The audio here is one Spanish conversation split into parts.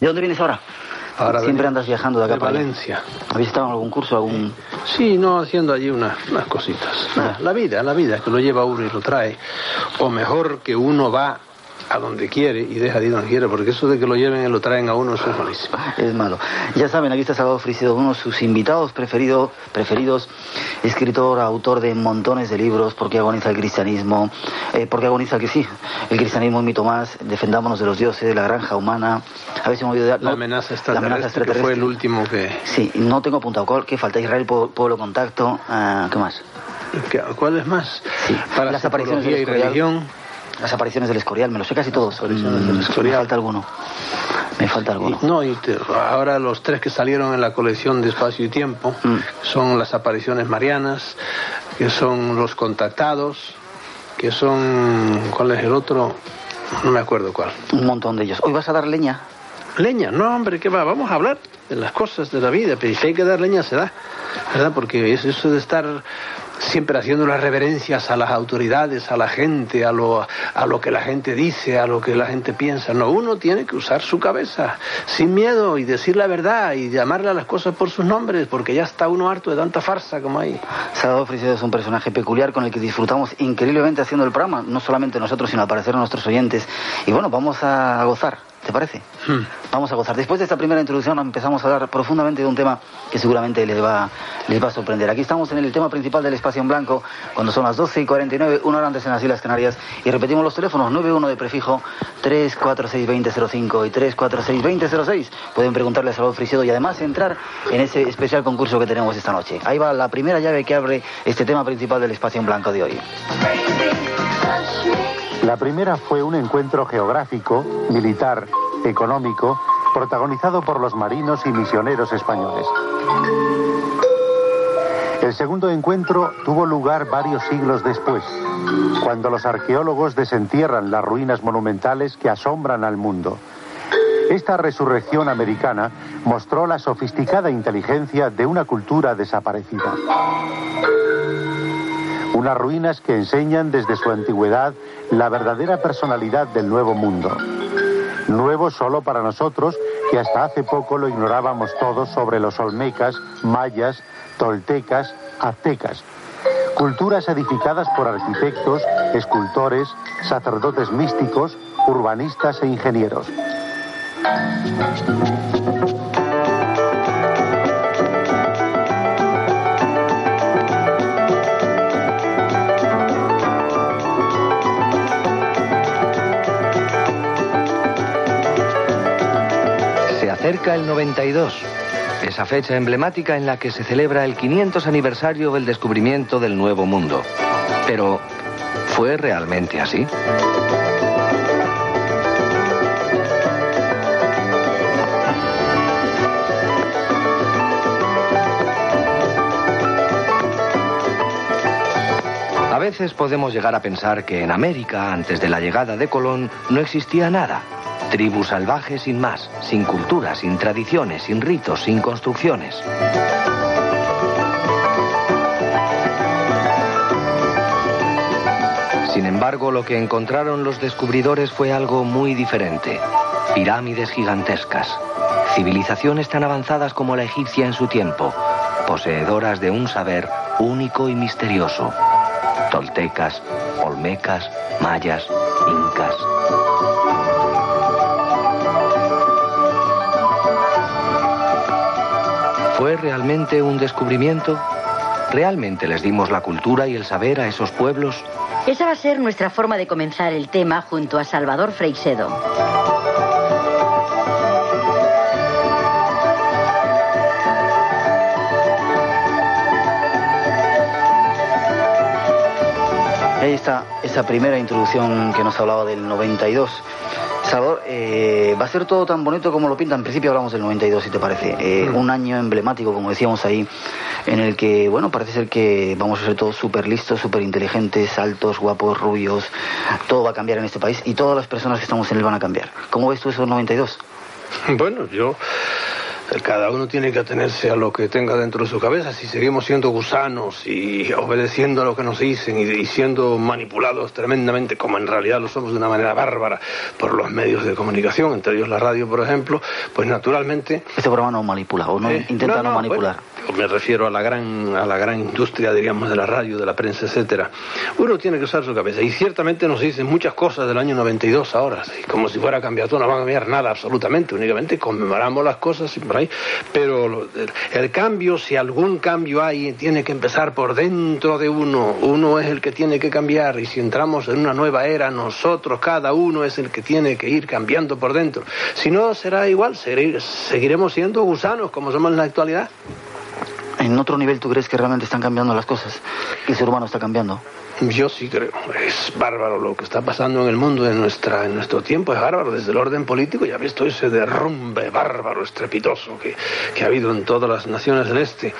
¿De dónde vienes ahora? Ahora Siempre andas viajando de acá de para allá. Valencia. ¿Habéis estado en algún curso, algún...? Sí, no, haciendo allí unas, unas cositas. Nada, la vida, la vida, que lo lleva uno y lo trae. O mejor que uno va a donde quiere y deja de ir donde quiere, porque eso de que lo lleven y lo traen a uno, eso es malísimo. Es malo. Ya saben, aquí está Salvador Frisedo, uno de sus invitados preferido, preferidos, escritor, autor de montones de libros, porque agoniza el cristianismo, eh, porque agoniza que sí, el cristianismo un mito más, defendámonos de los dioses, de la granja humana, a veces me olvido de- La no, amenaza la extraterrestre, amenaza que fue el extraterrestre. último que... Sí, no tengo apuntado. ¿Cuál- ¿Qué falta? Israel, Pue- Pueblo Contacto, ah, ¿qué más? que- ¿Cuál es más? Sí, Para las apariciones Escorial. religión. Las apariciones del Escorial, me lo sé casi todos. apariciones Mm, del Me Escorial. falta alguno. Me falta alguno. Y- no, y te- ahora los tres que salieron en la colección de Espacio y Tiempo Mm. son las apariciones marianas, que son los contactados, que son... ¿Cuál es el otro? No me acuerdo cuál. Un montón de ellos. Hoy vas a dar leña. Leña, no, hombre, ¿qué va? Vamos a hablar de las cosas de la vida, pero si hay que dar leña, se da, ¿verdad? Porque es eso de estar siempre haciendo las reverencias a las autoridades, a la gente, a lo, a lo que la gente dice, a lo que la gente piensa. No, uno tiene que usar su cabeza sin miedo y decir la verdad y llamarle a las cosas por sus nombres, porque ya está uno harto de tanta farsa como hay. Salvador Frisedo es un personaje peculiar con el que disfrutamos increíblemente haciendo el programa, no solamente nosotros, sino al parecer nuestros oyentes. Y bueno, vamos a gozar, ¿te parece? Hmm. Vamos a gozar. Después de esta primera introducción empezamos a hablar profundamente de un tema que seguramente les va, les va a sorprender. Aquí estamos en el tema principal del espacio en blanco, cuando son las 12 y 49, una hora antes en las Islas Canarias, y repetimos los teléfonos 91 de prefijo 3462005 y 3462006. Pueden preguntarle a Salvador Frisedo y además entrar en ese especial concurso que tenemos esta noche. Ahí va la primera llave que abre este tema principal del espacio en blanco de hoy. La primera fue un encuentro geográfico, militar, económico, protagonizado por los marinos y misioneros españoles. El segundo encuentro tuvo lugar varios siglos después, cuando los arqueólogos desentierran las ruinas monumentales que asombran al mundo. Esta resurrección americana mostró la sofisticada inteligencia de una cultura desaparecida. Unas ruinas que enseñan desde su antigüedad la verdadera personalidad del nuevo mundo. Nuevo solo para nosotros, que hasta hace poco lo ignorábamos todos sobre los olmecas, mayas, toltecas, aztecas. Culturas edificadas por arquitectos, escultores, sacerdotes místicos, urbanistas e ingenieros. Se acerca el 92, esa fecha emblemática en la que se celebra el 500 aniversario del descubrimiento del Nuevo Mundo. Pero, ¿fue realmente así? A veces podemos llegar a pensar que en América, antes de la llegada de Colón, no existía nada. Tribus salvajes sin más, sin cultura, sin tradiciones, sin ritos, sin construcciones. Sin embargo, lo que encontraron los descubridores fue algo muy diferente. Pirámides gigantescas, civilizaciones tan avanzadas como la egipcia en su tiempo, poseedoras de un saber único y misterioso. Toltecas, olmecas, mayas, incas. ¿Fue realmente un descubrimiento? ¿Realmente les dimos la cultura y el saber a esos pueblos? Esa va a ser nuestra forma de comenzar el tema junto a Salvador Freixedo. Ahí está esa primera introducción que nos hablaba del 92. Salvador, eh, va a ser todo tan bonito como lo pintan. En principio hablamos del 92, si te parece. Eh, Un año emblemático, como decíamos ahí, en el que, bueno, parece ser que vamos a ser todos súper listos, súper inteligentes, altos, guapos, rubios. Todo va a cambiar en este país y todas las personas que estamos en él van a cambiar. ¿Cómo ves tú esos 92? Bueno, yo Cada uno tiene que atenerse a lo que tenga dentro de su cabeza. Si seguimos siendo gusanos y obedeciendo a lo que nos dicen y, siendo manipulados tremendamente, como en realidad lo somos de una manera bárbara por los medios de comunicación, entre ellos la radio, por ejemplo, pues naturalmente... Este programa no manipula o no eh, intenta no, manipular me refiero a la gran a la gran industria diríamos de la radio de la prensa etcétera. Uno tiene que usar su cabeza. Y ciertamente nos dicen muchas cosas del año 92 ahora. Como si fuera cambiado no va a cambiar nada absolutamente. Únicamente conmemoramos las cosas por ahí. Pero el, cambio si algún cambio hay tiene que empezar por dentro de uno. Uno es el que tiene que cambiar. Y si entramos en una nueva era nosotros cada uno es el que tiene que ir cambiando por dentro. Si no será igual. Seguiremos siendo gusanos como somos en la actualidad en otro nivel tú crees que realmente están cambiando las cosas, que el ser humano está cambiando. Yo sí creo. Es bárbaro lo que está pasando en el mundo en, nuestra, en nuestro tiempo. Es bárbaro desde el orden político. Ya visto ese derrumbe bárbaro, estrepitoso que, que, ha habido en todas las naciones del Este.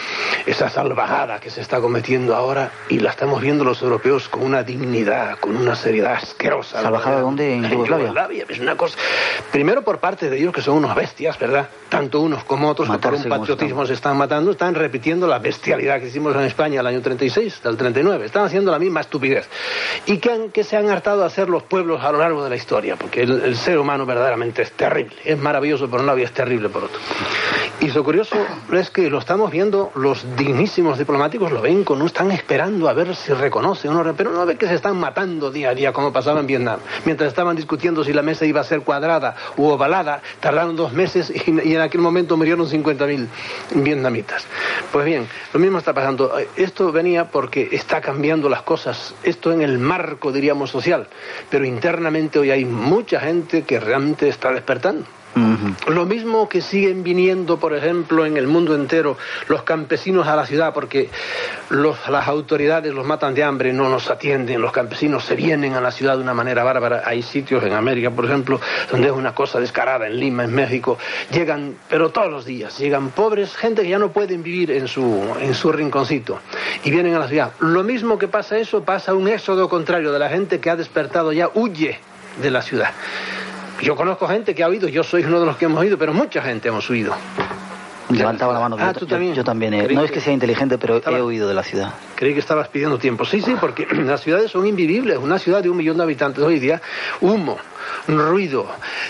Esa salvajada que se está cometiendo ahora y la estamos viendo los europeos con una dignidad, con una seriedad asquerosa. ¿Salvajada dónde? En Yugoslavia. Es una cosa. Primero por parte de ellos que son unos bestias, ¿verdad? Tanto unos como otros que por un patriotismo se están matando, están repitiendo la bestialidad que hicimos en España el año 36, del 39. Están haciendo la misma estupidez. Y que, que se han hartado a hacer los pueblos a lo largo de la historia, porque el, ser humano verdaderamente es terrible. Es maravilloso por un lado y es terrible por otro. Y lo curioso es que lo estamos viendo, los dignísimos diplomáticos lo ven, con, están esperando a ver si reconoce uno, pero no ve que se están matando día a día como pasaba en Vietnam. Mientras estaban discutiendo si la mesa iba a ser cuadrada u ovalada, tardaron dos meses y, y en aquel momento murieron 50.000 vietnamitas. Pues bien, lo mismo está pasando. Esto venía porque está cambiando las cosas esto en el marco, diríamos, social, pero internamente hoy hay mucha gente que realmente está despertando. Lo mismo que siguen viniendo, por ejemplo, en el mundo entero los campesinos a la ciudad porque las autoridades los matan de hambre, no nos atienden, los campesinos se vienen a la ciudad de una manera bárbara. Hay sitios en América, por ejemplo, donde es una cosa descarada, en Lima, en México, llegan, pero todos los días, llegan pobres, gente que ya no pueden vivir en su, en su rinconcito y vienen a la ciudad. Lo mismo que pasa eso, pasa un éxodo contrario de la gente que ha despertado ya, huye de la ciudad. Yo conozco gente que ha oído, yo soy uno de los que hemos oído, pero mucha gente hemos oído. Levantaba la mano. Ah, ¿tú también? Yo, también. no es que sea inteligente, pero he oído de la ciudad. Creí que estabas pidiendo tiempo. Sí, sí, porque las ciudades son invivibles. Una ciudad de un millón de habitantes hoy día, humo, ruido,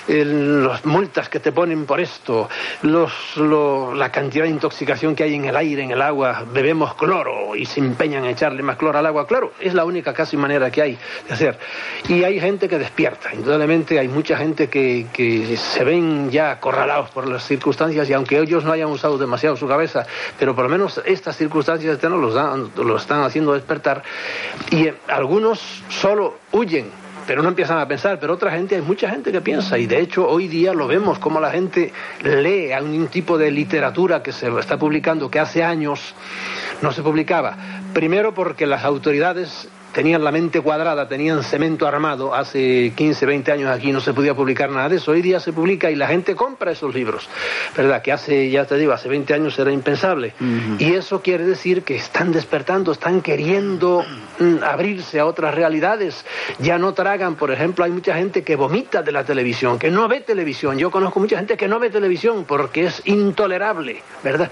las multas que te ponen por esto, los, la cantidad de intoxicación que hay en el aire, en el agua, bebemos cloro y se empeñan en echarle más cloro al agua. Claro, es la única casi manera que hay de hacer. Y hay gente que despierta, indudablemente hay mucha gente que, que se ven ya acorralados por las circunstancias y aunque ellos no hayan usado demasiado su cabeza, pero por lo menos estas circunstancias no los, dan, los están haciendo despertar y algunos solo huyen pero no empiezan a pensar, pero otra gente, hay mucha gente que piensa y de hecho hoy día lo vemos como la gente lee a un tipo de literatura que se está publicando que hace años no se publicaba. Primero porque las autoridades tenían la mente cuadrada, tenían cemento armado. Hace 15, 20 años aquí no se podía publicar nada de eso. Hoy día se publica y la gente compra esos libros. ¿Verdad? Que hace, ya te digo, hace 20 años era impensable. Y eso quiere decir que están despertando, están queriendo mm, abrirse a otras realidades. Ya no tragan, por ejemplo, hay mucha gente que vomita de la televisión, que no ve televisión. Yo conozco mucha gente que no ve televisión porque es intolerable, ¿verdad?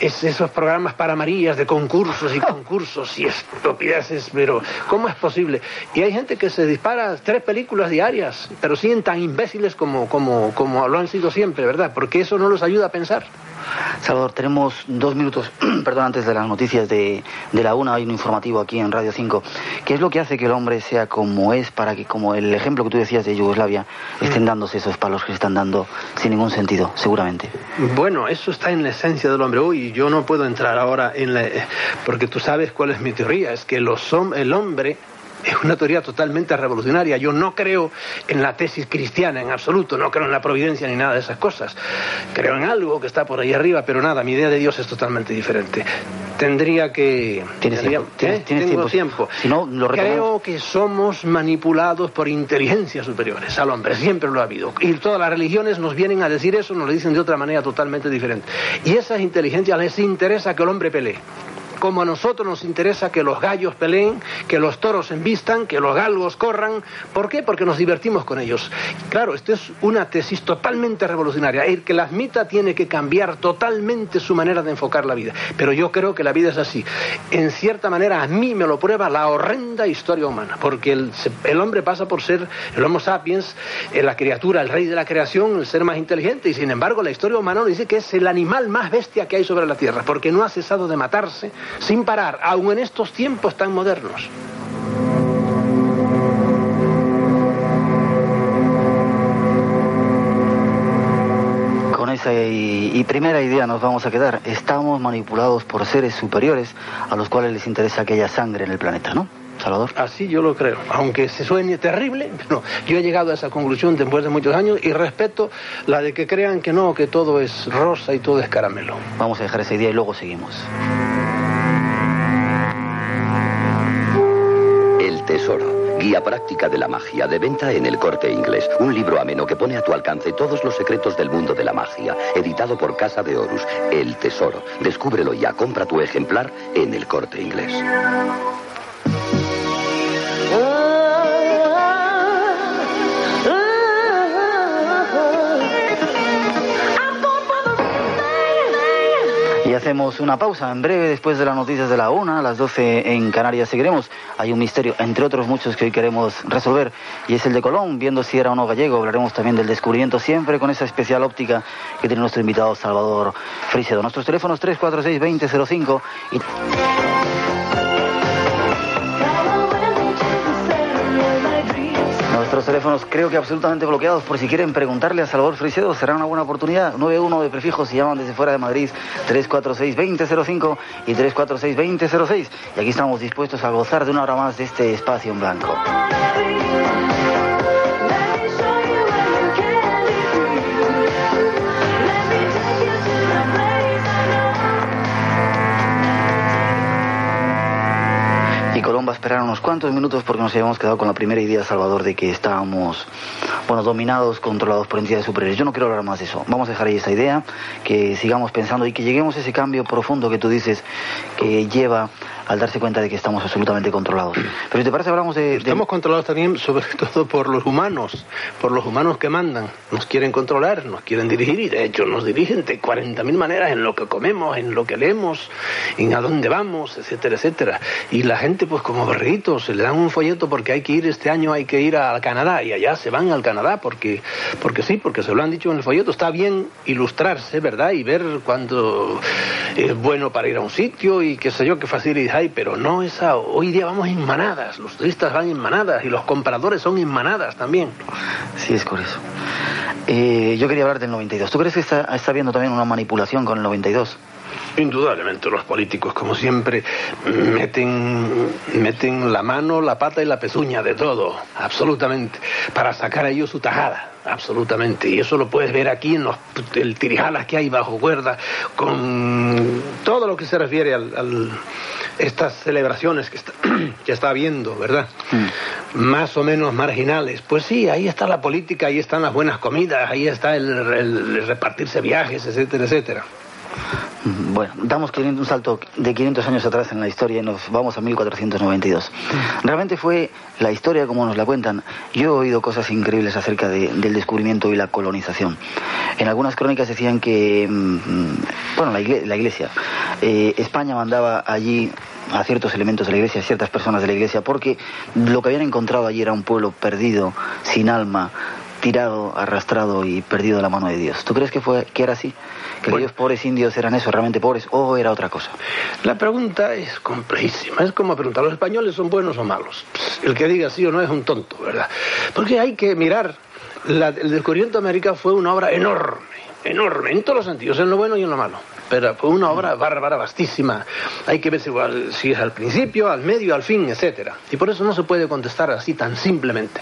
Es esos programas para Marías de concursos y concursos y estupideces, pero ¿cómo es posible? Y hay gente que se dispara tres películas diarias, pero siguen tan imbéciles como, como, como lo han sido siempre, ¿verdad? Porque eso no los ayuda a pensar. Salvador, tenemos dos minutos, perdón, antes de las noticias de, de, la una, hay un informativo aquí en Radio 5. ¿Qué es lo que hace que el hombre sea como es para que, como el ejemplo que tú decías de Yugoslavia, estén mm. dándose esos palos que se están dando sin ningún sentido, seguramente? Bueno, eso está en la esencia del hombre. Uy, yo no puedo entrar ahora en la... porque tú sabes cuál es mi teoría, es que los, el hombre es una teoría totalmente revolucionaria. Yo no creo en la tesis cristiana en absoluto, no creo en la providencia ni nada de esas cosas. Creo en algo que está por ahí arriba, pero nada, mi idea de Dios es totalmente diferente. Tendría que... ¿Tienes tiempo? Tengo tiempo. Si no, lo creo que somos manipulados por inteligencias superiores al hombre, siempre lo ha habido. Y todas las religiones nos vienen a decir eso, nos lo dicen de otra manera totalmente diferente. Y esas inteligencias les interesa que el hombre pelee como a nosotros nos interesa que los gallos peleen, que los toros envistan, que los galgos corran. ¿Por qué? Porque nos divertimos con ellos. Claro, esto es una tesis totalmente revolucionaria. El que la admita tiene que cambiar totalmente su manera de enfocar la vida. Pero yo creo que la vida es así. En cierta manera, a mí me lo prueba la horrenda historia humana, porque el, el hombre pasa por ser el Homo sapiens, eh, la criatura, el rey de la creación, el ser más inteligente, y sin embargo la historia humana nos dice que es el animal más bestia que hay sobre la Tierra, porque no ha cesado de matarse sin parar, aun en estos tiempos tan modernos. Con esa y, y primera idea nos vamos a quedar. Estamos manipulados por seres superiores a los cuales les interesa aquella sangre en el planeta, ¿no? Salvador. Así yo lo creo, aunque se suene terrible, pero yo he llegado a esa conclusión después de muchos años y respeto la de que crean que no, que todo es rosa y todo es caramelo. Vamos a dejar esa idea y luego seguimos. Tesoro, guía práctica de la magia, de venta en el corte inglés. Un libro ameno que pone a tu alcance todos los secretos del mundo de la magia. Editado por Casa de Horus. El Tesoro. Descúbrelo ya, compra tu ejemplar en el corte inglés. Hacemos una pausa. En breve, después de las noticias de la una, a las 12 en Canarias seguiremos. Hay un misterio, entre otros muchos, que hoy queremos resolver, y es el de Colón, viendo si era o no gallego. Hablaremos también del descubrimiento, siempre con esa especial óptica que tiene nuestro invitado Salvador Frisedo. Nuestros teléfonos 346-2005 y... Nuestros teléfonos creo que absolutamente bloqueados por si quieren preguntarle a Salvador Frisedo, será una buena oportunidad. 91 de prefijos si llaman desde fuera de Madrid 346-2005 y 346-2006. Y aquí estamos dispuestos a gozar de una hora más de este espacio en blanco. Cuantos minutos porque nos habíamos quedado con la primera idea, Salvador, de que estábamos, bueno, dominados, controlados por entidades superiores. Yo no quiero hablar más de eso. Vamos a dejar ahí esa idea, que sigamos pensando y que lleguemos a ese cambio profundo que tú dices que lleva al darse cuenta de que estamos absolutamente controlados. Pero si te parece, hablamos de... de- Estamos controlados también, sobre todo por los humanos, por los humanos que mandan. Nos quieren controlar, nos quieren dirigir y de hecho nos dirigen de 40.000 maneras en lo que comemos, en lo que leemos, en a dónde vamos, etcétera, etcétera. Y la gente, pues como berritos, se le dan un folleto porque hay que ir este año, hay que ir al Canadá y allá se van al Canadá porque, porque sí, porque se lo han dicho en el folleto. Está bien ilustrarse, ¿verdad? Y ver cuándo es bueno para ir a un sitio y qué sé yo, qué facilidad hay, pero no esa. Hoy día vamos en manadas, los turistas van en manadas y los compradores son en manadas también. Sí, es curioso. Eh, yo quería hablar del 92. ¿Tú crees que está, está habiendo también una manipulación con el 92? Indudablemente los políticos, como siempre, meten, meten la mano, la pata y la pezuña de todo, absolutamente, para sacar a ellos su tajada, absolutamente. Y eso lo puedes ver aquí en los el tirijalas que hay bajo cuerda, con todo lo que se refiere al- estas celebraciones que está, que está habiendo, ¿verdad? Más o menos marginales. Pues sí, ahí está la política, ahí están las buenas comidas, ahí está el, el repartirse viajes, etcétera, etcétera. Bueno, damos 500 un salto de 500 años atrás en la historia y nos vamos a 1492. Realmente fue la historia como nos la cuentan. Yo he oído cosas increíbles acerca de- del descubrimiento y la colonización. En algunas crónicas decían que, mm, mm, bueno, la, igle- la iglesia, eh, España mandaba allí a ciertos elementos de la iglesia, a ciertas personas de la iglesia, porque lo que habían encontrado allí era un pueblo perdido, sin alma, tirado, arrastrado y perdido de la mano de Dios. ¿Tú crees que fue que era así? ¿Que Bueno. aquellos pobres indios eran eso, realmente pobres, o era otra cosa? La pregunta es complejísima. Es como preguntar, ¿los españoles son buenos o malos? El que diga sí o no es un tonto, ¿verdad? Porque hay que mirar. la- el descubrimiento de América fue una obra enorme, enorme, en todos los sentidos, en lo bueno y en lo malo. Pero fue una obra bárbara, vastísima. Hay que ver si, si es al principio, al medio, al fin, etcétera. Y por eso no se puede contestar así tan simplemente.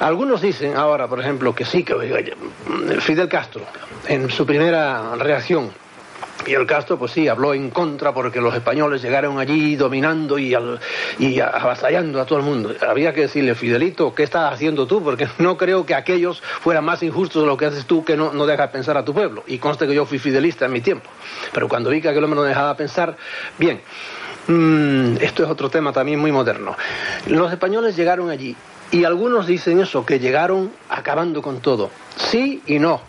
Algunos dicen ahora, por ejemplo, que sí, que oiga, Fidel Castro, en su primera reacción, Fidel Castro, pues sí, habló en contra porque los españoles llegaron allí dominando y, y avasallando a todo el mundo. Había que decirle, Fidelito, ¿qué estás haciendo tú? Porque no creo que aquellos fueran más injustos de lo que haces tú que no, no dejas pensar a tu pueblo. Y conste que yo fui fidelista en mi tiempo. Pero cuando vi que aquel hombre no dejaba pensar, bien. Mm, esto es otro tema también muy moderno. Los españoles llegaron allí y algunos dicen eso, que llegaron acabando con todo. Sí y no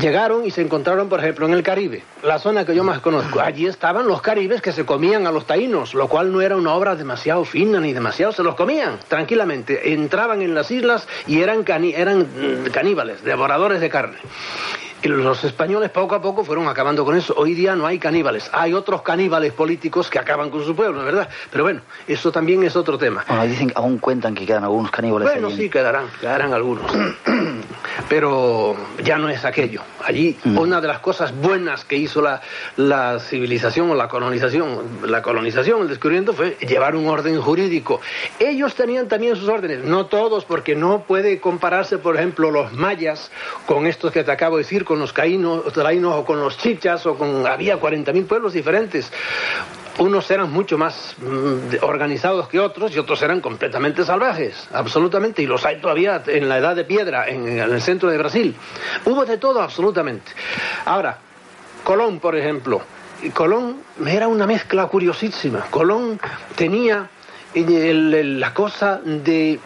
llegaron y se encontraron, por ejemplo, en el Caribe, la zona que yo más conozco. Allí estaban los caribes que se comían a los taínos, lo cual no era una obra demasiado fina ni demasiado, se los comían tranquilamente. Entraban en las islas y eran, eran mm, caníbales, devoradores de carne. Y los españoles poco a poco fueron acabando con eso. Hoy día no hay caníbales. Hay otros caníbales políticos que acaban con su pueblo, ¿verdad? Pero bueno, eso también es otro tema. Bueno, dicen, aún cuentan que quedan algunos caníbales. Bueno, sí, quedarán, quedarán algunos. Pero ya no es aquello. Allí, mm. una de las cosas buenas que hizo la, la civilización o la colonización, la colonización, el descubrimiento, fue llevar un orden jurídico. Ellos tenían también sus órdenes, no todos, porque no puede compararse, por ejemplo, los mayas con estos que te acabo de decir, con los caínos, o con los chichas, o con... Había 40.000 pueblos diferentes unos eran mucho más mm, organizados que otros y otros eran completamente salvajes, absolutamente, y los hay todavía en la edad de piedra, en, el centro de Brasil. Hubo de todo, absolutamente. Ahora, Colón, por ejemplo, Colón era una mezcla curiosísima. Colón tenía la cosa de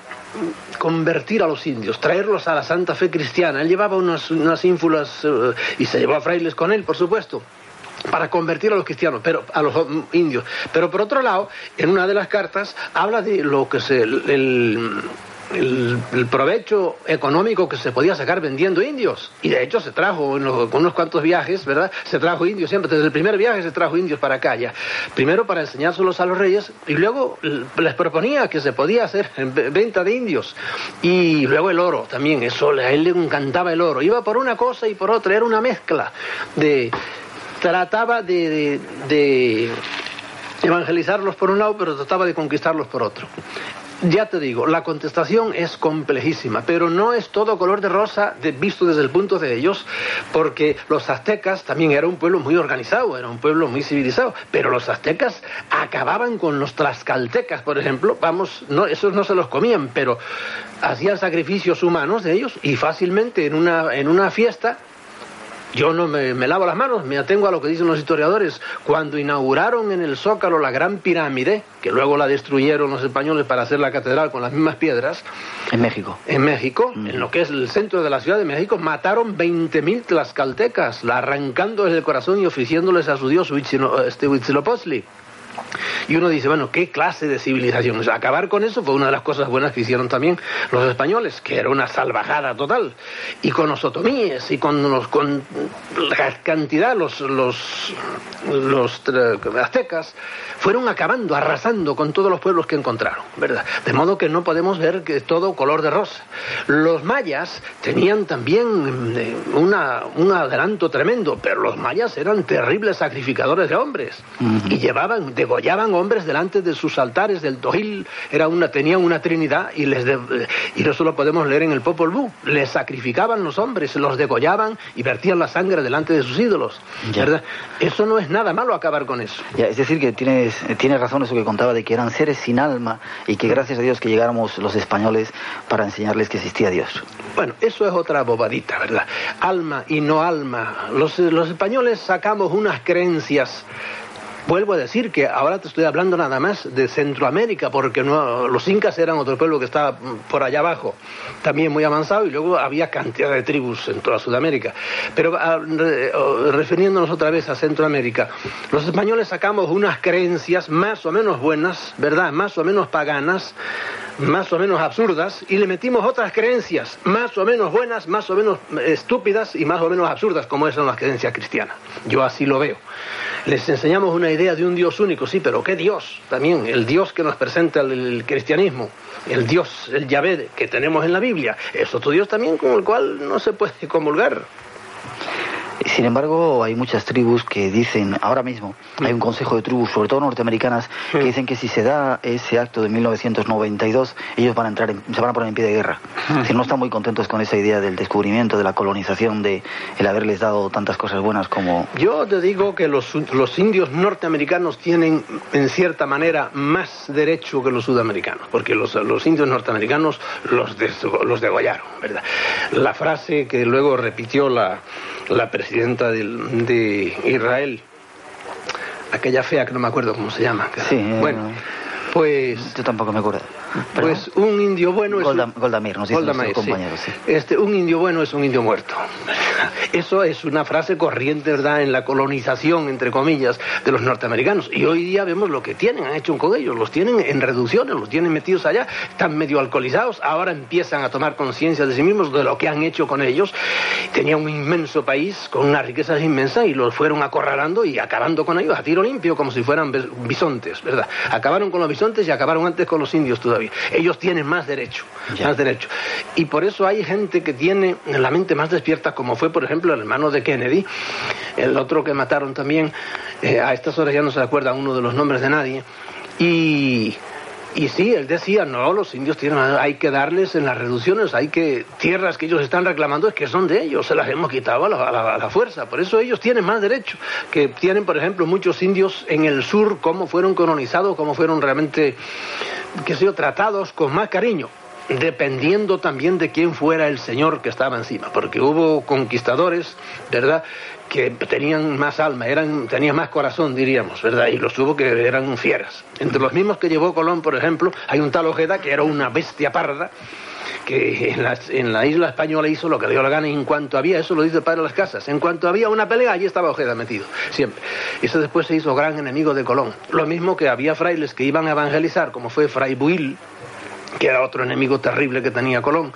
convertir a los indios, traerlos a la Santa Fe cristiana. Él llevaba unas, unas ínfulas eh, y se llevó a frailes con él, por supuesto para convertir a los cristianos, pero a los indios. Pero por otro lado, en una de las cartas habla de lo que se el, el, provecho económico que se podía sacar vendiendo indios. Y de hecho se trajo en unos cuantos viajes, ¿verdad? Se trajo indios siempre. Desde el primer viaje se trajo indios para acá ya. Primero para enseñárselos a los reyes y luego les proponía que se podía hacer venta de indios. Y luego el oro también. Eso a él le encantaba el oro. Iba por una cosa y por otra. Era una mezcla de... Trataba de, de evangelizarlos por un lado, pero trataba de conquistarlos por otro. Ya te digo, la contestación es complejísima, pero no es todo color de rosa visto desde el punto de ellos, porque los aztecas también era un pueblo muy organizado, era un pueblo muy civilizado, pero los aztecas acababan con los tlaxcaltecas, por ejemplo, vamos, no, esos no se los comían, pero hacían sacrificios humanos de ellos y fácilmente en una, en una fiesta yo no me, lavo las manos, me atengo a lo que dicen los historiadores. Cuando inauguraron en el Zócalo la Gran Pirámide, que luego la destruyeron los españoles para hacer la catedral con las mismas piedras. En México. En México, mm. en lo que es el centro de la Ciudad de México, mataron 20.000 tlaxcaltecas, la arrancando desde el corazón y oficiándoles a su dios este, Huitzilopochtli. Y uno dice, bueno, ¿qué clase de civilización? acabar con eso fue una de las cosas buenas que hicieron también los españoles, que era una salvajada total. Y con los otomíes y con, los, con la cantidad, los, los, los aztecas, fueron acabando, arrasando con todos los pueblos que encontraron, ¿verdad? De modo que no podemos ver que todo color de rosa. Los mayas tenían también eh, una, un adelanto tremendo, pero los mayas eran terribles sacrificadores de hombres y llevaban, degollaban hombres delante de sus altares del Tojil, era una, tenían una trinidad y les y eso lo podemos leer en el Popol Vuh, les sacrificaban los hombres, los degollaban y vertían la sangre delante de sus ídolos, ¿verdad? Eso no es nada malo acabar con eso. Ya, es decir, que tienes, tienes razón eso que contaba de que eran seres sin alma y que gracias a Dios que llegáramos los españoles para enseñarles que existía Dios. Bueno, eso es otra bobadita, ¿verdad? Alma y no alma. Los, los españoles sacamos unas creencias Vuelvo a decir que ahora te estoy hablando nada más de Centroamérica, porque no, los incas eran otro pueblo que estaba por allá abajo, también muy avanzado, y luego había cantidad de tribus en toda Sudamérica. Pero ah, refiriéndonos otra vez a Centroamérica, los españoles sacamos unas creencias más o menos buenas, ¿verdad? Más o menos paganas, más o menos absurdas y le metimos otras creencias más o menos buenas, más o menos estúpidas y más o menos absurdas, como son las creencias cristianas. Yo así lo veo. Les enseñamos una idea de un Dios único, sí, pero ¿qué Dios? También el Dios que nos presenta el, cristianismo, el Dios, el Yahvé que tenemos en la Biblia, es otro Dios también con el cual no se puede comulgar. Sin embargo, hay muchas tribus que dicen, ahora mismo, hay un consejo de tribus, sobre todo norteamericanas, que dicen que si se da ese acto de 1992, ellos van a entrar, se van a poner en pie de guerra. Es decir, no están muy contentos con esa idea del descubrimiento, de la colonización, de el haberles dado tantas cosas buenas como... Yo te digo que los, los indios norteamericanos tienen, en cierta manera, más derecho que los sudamericanos, porque los, los indios norteamericanos los, los degollaron, ¿verdad? La frase que luego repitió la, la presidenta de, de Israel, aquella fea que no me acuerdo cómo se llama. Sí, eh, bueno, pues... Yo tampoco me acuerdo. Pues un indio bueno es Golda, un... Golda Meir, nos dice Golda nuestro Meir, compañero, sí. sí. Este, un indio bueno es un indio muerto. Eso es una frase corriente, ¿verdad?, en la colonización, entre comillas, de los norteamericanos. Y hoy día vemos lo que tienen, han hecho con ellos. Los tienen en reducciones, los tienen metidos allá, están medio alcoholizados, ahora empiezan a tomar conciencia de sí mismos de lo que han hecho con ellos. Tenía un inmenso país con una riqueza inmensa y los fueron acorralando y acabando con ellos a tiro limpio, como si fueran bis- bisontes, ¿verdad? Acabaron con los bisontes y acabaron antes con los indios todavía. Ellos tienen más derecho, Ya. más derecho. Y por eso hay gente que tiene la mente más despierta, como fue, por ejemplo, el hermano de Kennedy, el otro que mataron también. eh, a estas horas ya no se acuerda uno de los nombres de nadie. Y, y sí, él decía, no, los indios tienen, hay que darles en las reducciones, hay que, tierras que ellos están reclamando es que son de ellos, se las hemos quitado a la, a la- a la fuerza. Por eso ellos tienen más derecho, que tienen, por ejemplo, muchos indios en el sur, cómo fueron colonizados, cómo fueron realmente, qué sé yo, tratados con más cariño dependiendo también de quién fuera el señor que estaba encima, porque hubo conquistadores, ¿verdad?, que tenían más alma, eran, tenían más corazón, diríamos, ¿verdad? Y los hubo que eran fieras. Entre los mismos que llevó Colón, por ejemplo, hay un tal Ojeda que era una bestia parda, que en la, en la isla española hizo lo que le dio la gana y en cuanto había, eso lo dice el padre de las casas, en cuanto había una pelea, allí estaba Ojeda metido, siempre. Y eso después se hizo gran enemigo de Colón. Lo mismo que había frailes que iban a evangelizar, como fue Fray Buil, que era otro enemigo terrible que tenía Colón,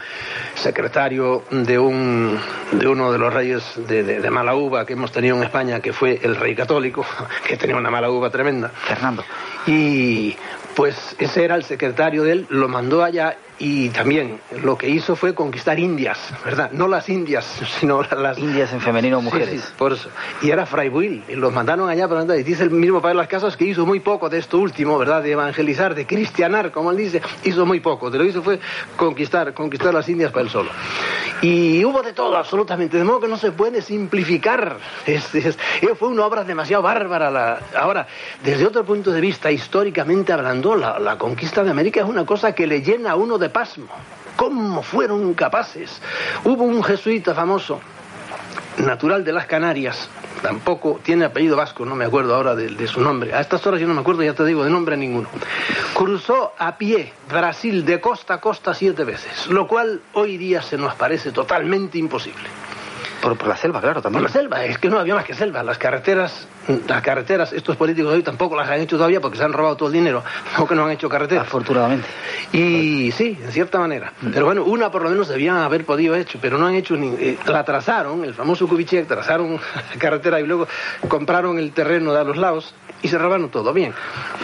secretario de, un, de uno de los reyes de, de, de mala uva que hemos tenido en España, que fue el rey católico, que tenía una mala uva tremenda. Fernando. Y pues ese era el secretario de él, lo mandó allá y también lo que hizo fue conquistar Indias, ¿verdad? No las Indias, sino las... Indias en femenino, Sí, mujeres. sí, por eso. Y era Fray Buil, y los mandaron allá, pero y dice el mismo padre de las casas que hizo muy poco de esto último, ¿verdad? De evangelizar, de cristianar, como él dice, hizo muy poco. De lo que hizo fue conquistar, conquistar las Indias para él solo. Y hubo de todo, absolutamente, de modo que no se puede simplificar. Es, es- eh, fue una obra demasiado bárbara. La... Ahora, desde otro punto de vista, históricamente hablando, la, la conquista de América es una cosa que le llena a uno de pasmo. ¿Cómo fueron capaces? Hubo un jesuita famoso, natural de las Canarias, tampoco tiene apellido vasco, no me acuerdo ahora de, de su nombre. A estas horas yo no me acuerdo, ya te digo, de nombre ninguno. Cruzó a pie Brasil de costa a costa siete veces, lo cual hoy día se nos parece totalmente imposible. Por, por la selva, claro, Por también. la selva, es que no había más que selva. Las carreteras, las carreteras, estos políticos de hoy tampoco las han hecho todavía porque se han robado todo el dinero, porque no han hecho carreteras. Afortunadamente. Y sí, en cierta manera. Pero bueno, una por lo menos debían haber podido hecho, pero no han hecho ni. eh, la trazaron, el famoso Kubitschek, trazaron la carretera y luego compraron el terreno de a los lados y se robaron todo. Bien,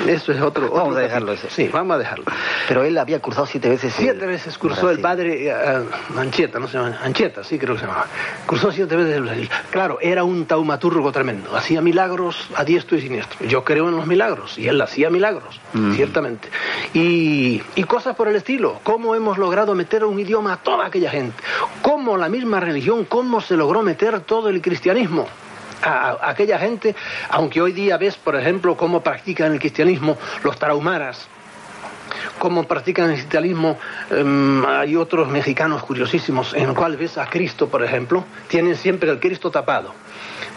eso es otro. Vamos a dejarlo ese. Sí, vamos a dejarlo. Pero él había cruzado siete veces. el- Siete veces cruzó el padre Anchieta, no se llama, Anchieta, sí creo que se llamaba. Cruzó siete veces el Brasil. Claro, era un taumaturgo tremendo, hacía milagros a diestro y siniestro. Yo creo en los milagros y él hacía milagros, Mm. ciertamente. Y, y cosas por el estilo, cómo hemos logrado meter un idioma a toda aquella gente, cómo la misma religión, cómo se logró meter todo el cristianismo a, aquella gente, aunque hoy día ves, por ejemplo, cómo practican el cristianismo los tarahumaras, cómo practican el cristianismo, em, hay otros mexicanos curiosísimos, en el cual ves a Cristo, por ejemplo, tienen siempre el Cristo tapado.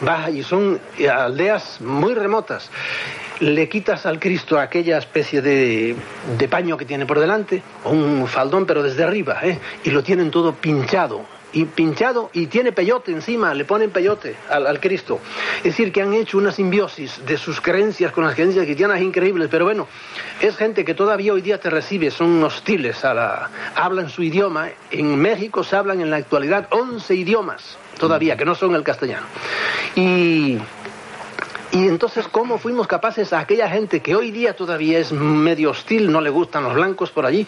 Vas y son eh, aldeas muy remotas. Le quitas al Cristo aquella especie de, de paño que tiene por delante, un faldón, pero desde arriba, ¿eh? y lo tienen todo pinchado. Y pinchado y tiene peyote encima, le ponen peyote al, al Cristo. Es decir, que han hecho una simbiosis de sus creencias con las creencias cristianas increíbles, pero bueno, es gente que todavía hoy día te recibe, son hostiles a la... hablan su idioma. En México se hablan en la actualidad 11 idiomas todavía, que no son el castellano. Y... Y entonces, ¿cómo fuimos capaces a aquella gente que hoy día todavía es medio hostil, no le gustan los blancos por allí?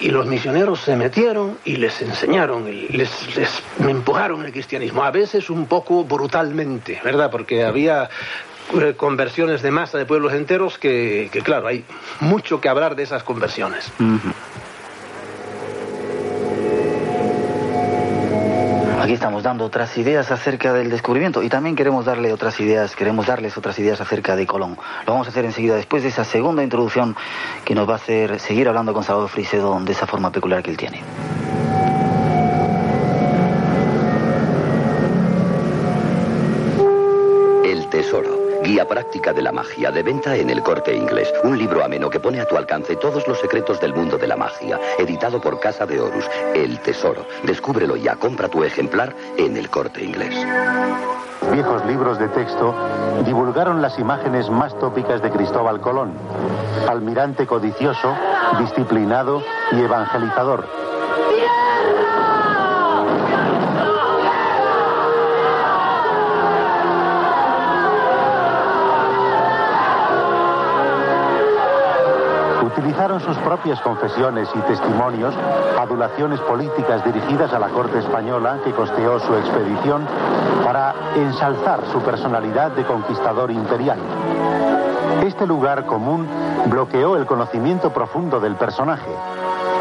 Y los misioneros se metieron y les enseñaron, les, les empujaron el cristianismo, a veces un poco brutalmente, ¿verdad? Porque había eh, conversiones de masa de pueblos enteros que, claro, hay mucho que hablar de esas conversiones. Estamos dando otras ideas acerca del descubrimiento y también queremos darle otras ideas, queremos darles otras ideas acerca de Colón. Lo vamos a hacer enseguida después de esa segunda introducción que nos va a hacer seguir hablando con Salvador Frisedo de esa forma peculiar que él tiene. El tesoro. Guía práctica de la magia, de venta en el corte inglés. Un libro ameno que pone a tu alcance todos los secretos del mundo de la magia. Editado por Casa de Horus. El tesoro. Descúbrelo ya. Compra tu ejemplar en el corte inglés. Viejos libros de texto divulgaron las imágenes más tópicas de Cristóbal Colón. Almirante codicioso, disciplinado y evangelizador. Utilizaron sus propias confesiones y testimonios, adulaciones políticas dirigidas a la corte española que costeó su expedición para ensalzar su personalidad de conquistador imperial. Este lugar común bloqueó el conocimiento profundo del personaje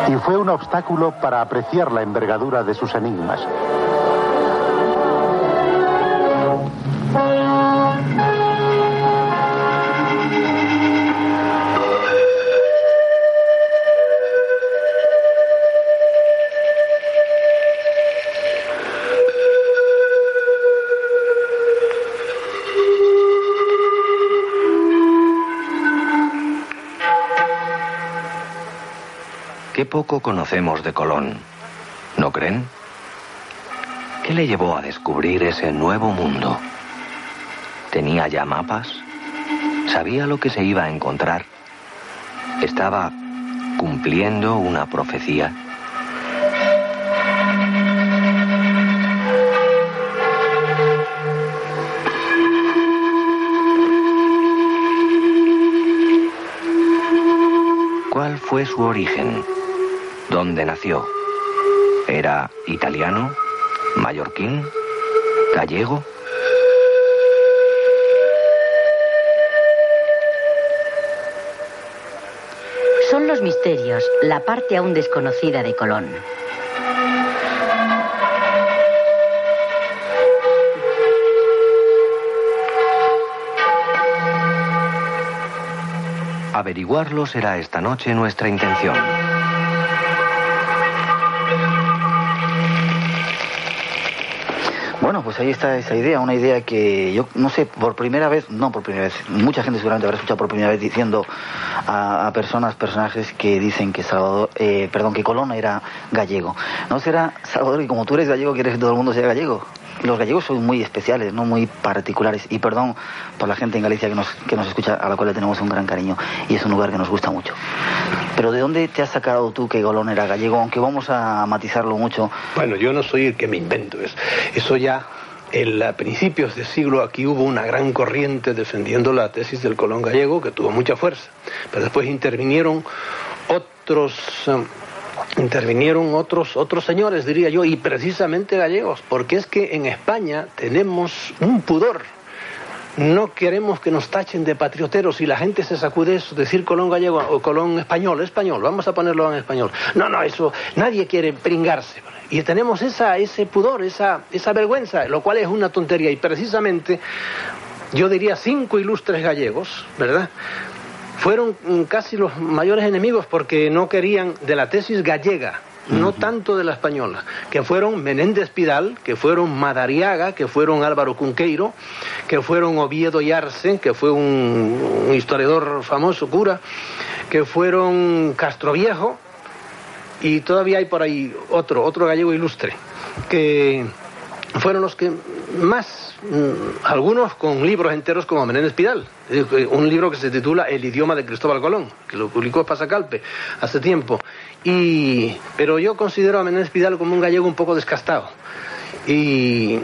y fue un obstáculo para apreciar la envergadura de sus enigmas. Poco conocemos de Colón, ¿no creen? ¿Qué le llevó a descubrir ese nuevo mundo? ¿Tenía ya mapas? ¿Sabía lo que se iba a encontrar? ¿Estaba cumpliendo una profecía? ¿Cuál fue su origen? ¿Dónde nació? ¿Era italiano? ¿Mallorquín? ¿Gallego? Son los misterios, la parte aún desconocida de Colón. Averiguarlo será esta noche nuestra intención. Pues ahí está esa idea, una idea que yo no sé, por primera vez, no por primera vez, mucha gente seguramente habrá escuchado por primera vez diciendo a, a personas, personajes que dicen que Salvador, eh, perdón, que Colón era gallego. ¿No será, Salvador, que como tú eres gallego, quieres que todo el mundo sea gallego? Los gallegos son muy especiales, no muy particulares. Y perdón por la gente en Galicia que nos, que nos escucha, a la cual le tenemos un gran cariño. Y es un lugar que nos gusta mucho. Pero ¿de dónde te has sacado tú que Colón era gallego? Aunque vamos a matizarlo mucho. Bueno, yo no soy el que me invento eso. Eso ya en a principios de siglo aquí hubo una gran corriente defendiendo la tesis del Colón gallego que tuvo mucha fuerza. Pero después intervinieron otros eh, intervinieron otros otros señores, diría yo, y precisamente gallegos, porque es que en España tenemos un pudor. No queremos que nos tachen de patrioteros y la gente se sacude eso, decir Colón gallego o Colón español, español, vamos a ponerlo en español. No, no, eso, nadie quiere pringarse. Y tenemos esa, ese pudor, esa, esa vergüenza, lo cual es una tontería. Y precisamente, yo diría cinco ilustres gallegos, ¿verdad? Fueron mm, casi los mayores enemigos porque no querían de la tesis gallega, no tanto de la española, que fueron Menéndez Pidal, que fueron Madariaga, que fueron Álvaro Cunqueiro, que fueron Oviedo Yarse, que fue un, un historiador famoso, cura, que fueron Castroviejo, y todavía hay por ahí otro, otro gallego ilustre, que fueron los que más, mm, algunos con libros enteros como Menéndez Pidal, un libro que se titula El idioma de Cristóbal Colón, que lo publicó Pasacalpe hace tiempo. Y, pero yo considero a Menéndez Pidal como un gallego un poco descastado. Y,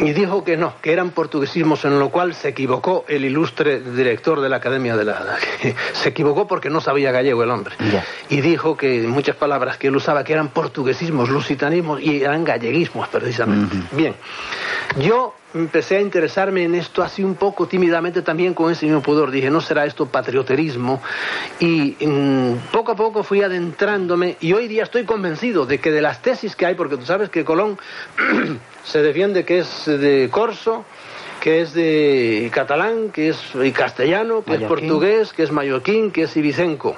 y dijo que no, que eran portuguesismos, en lo cual se equivocó el ilustre director de la Academia de la... se equivocó porque no sabía gallego el hombre. Y dijo que muchas palabras que él usaba que eran portuguesismos, lusitanismos y eran galleguismos precisamente. Bien, yo empecé a interesarme en esto así un poco tímidamente también con ese mismo pudor. Dije, ¿no será esto patrioterismo? Y mm, poco a poco fui adentrándome y hoy día estoy convencido de que de las tesis que hay, porque tú sabes que Colón se defiende que es de corso, que es de catalán, que es castellano, que es portugués, que es mallorquín, que es ibicenco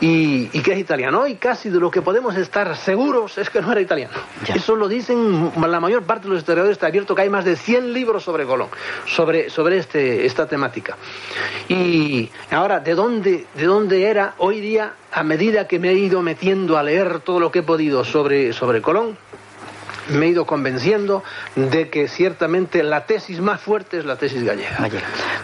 y, y que es italiano. Y casi de lo que podemos estar seguros es que no era italiano. Ya. Eso lo dicen la mayor parte de los historiadores. Está abierto que hay más de 100 libros sobre Colón, sobre, sobre este, esta temática. Y ahora, ¿de dónde, ¿de dónde era hoy día, a medida que me he ido metiendo a leer todo lo que he podido sobre, sobre Colón? Me he ido convenciendo de que ciertamente la tesis más fuerte es la tesis gallega.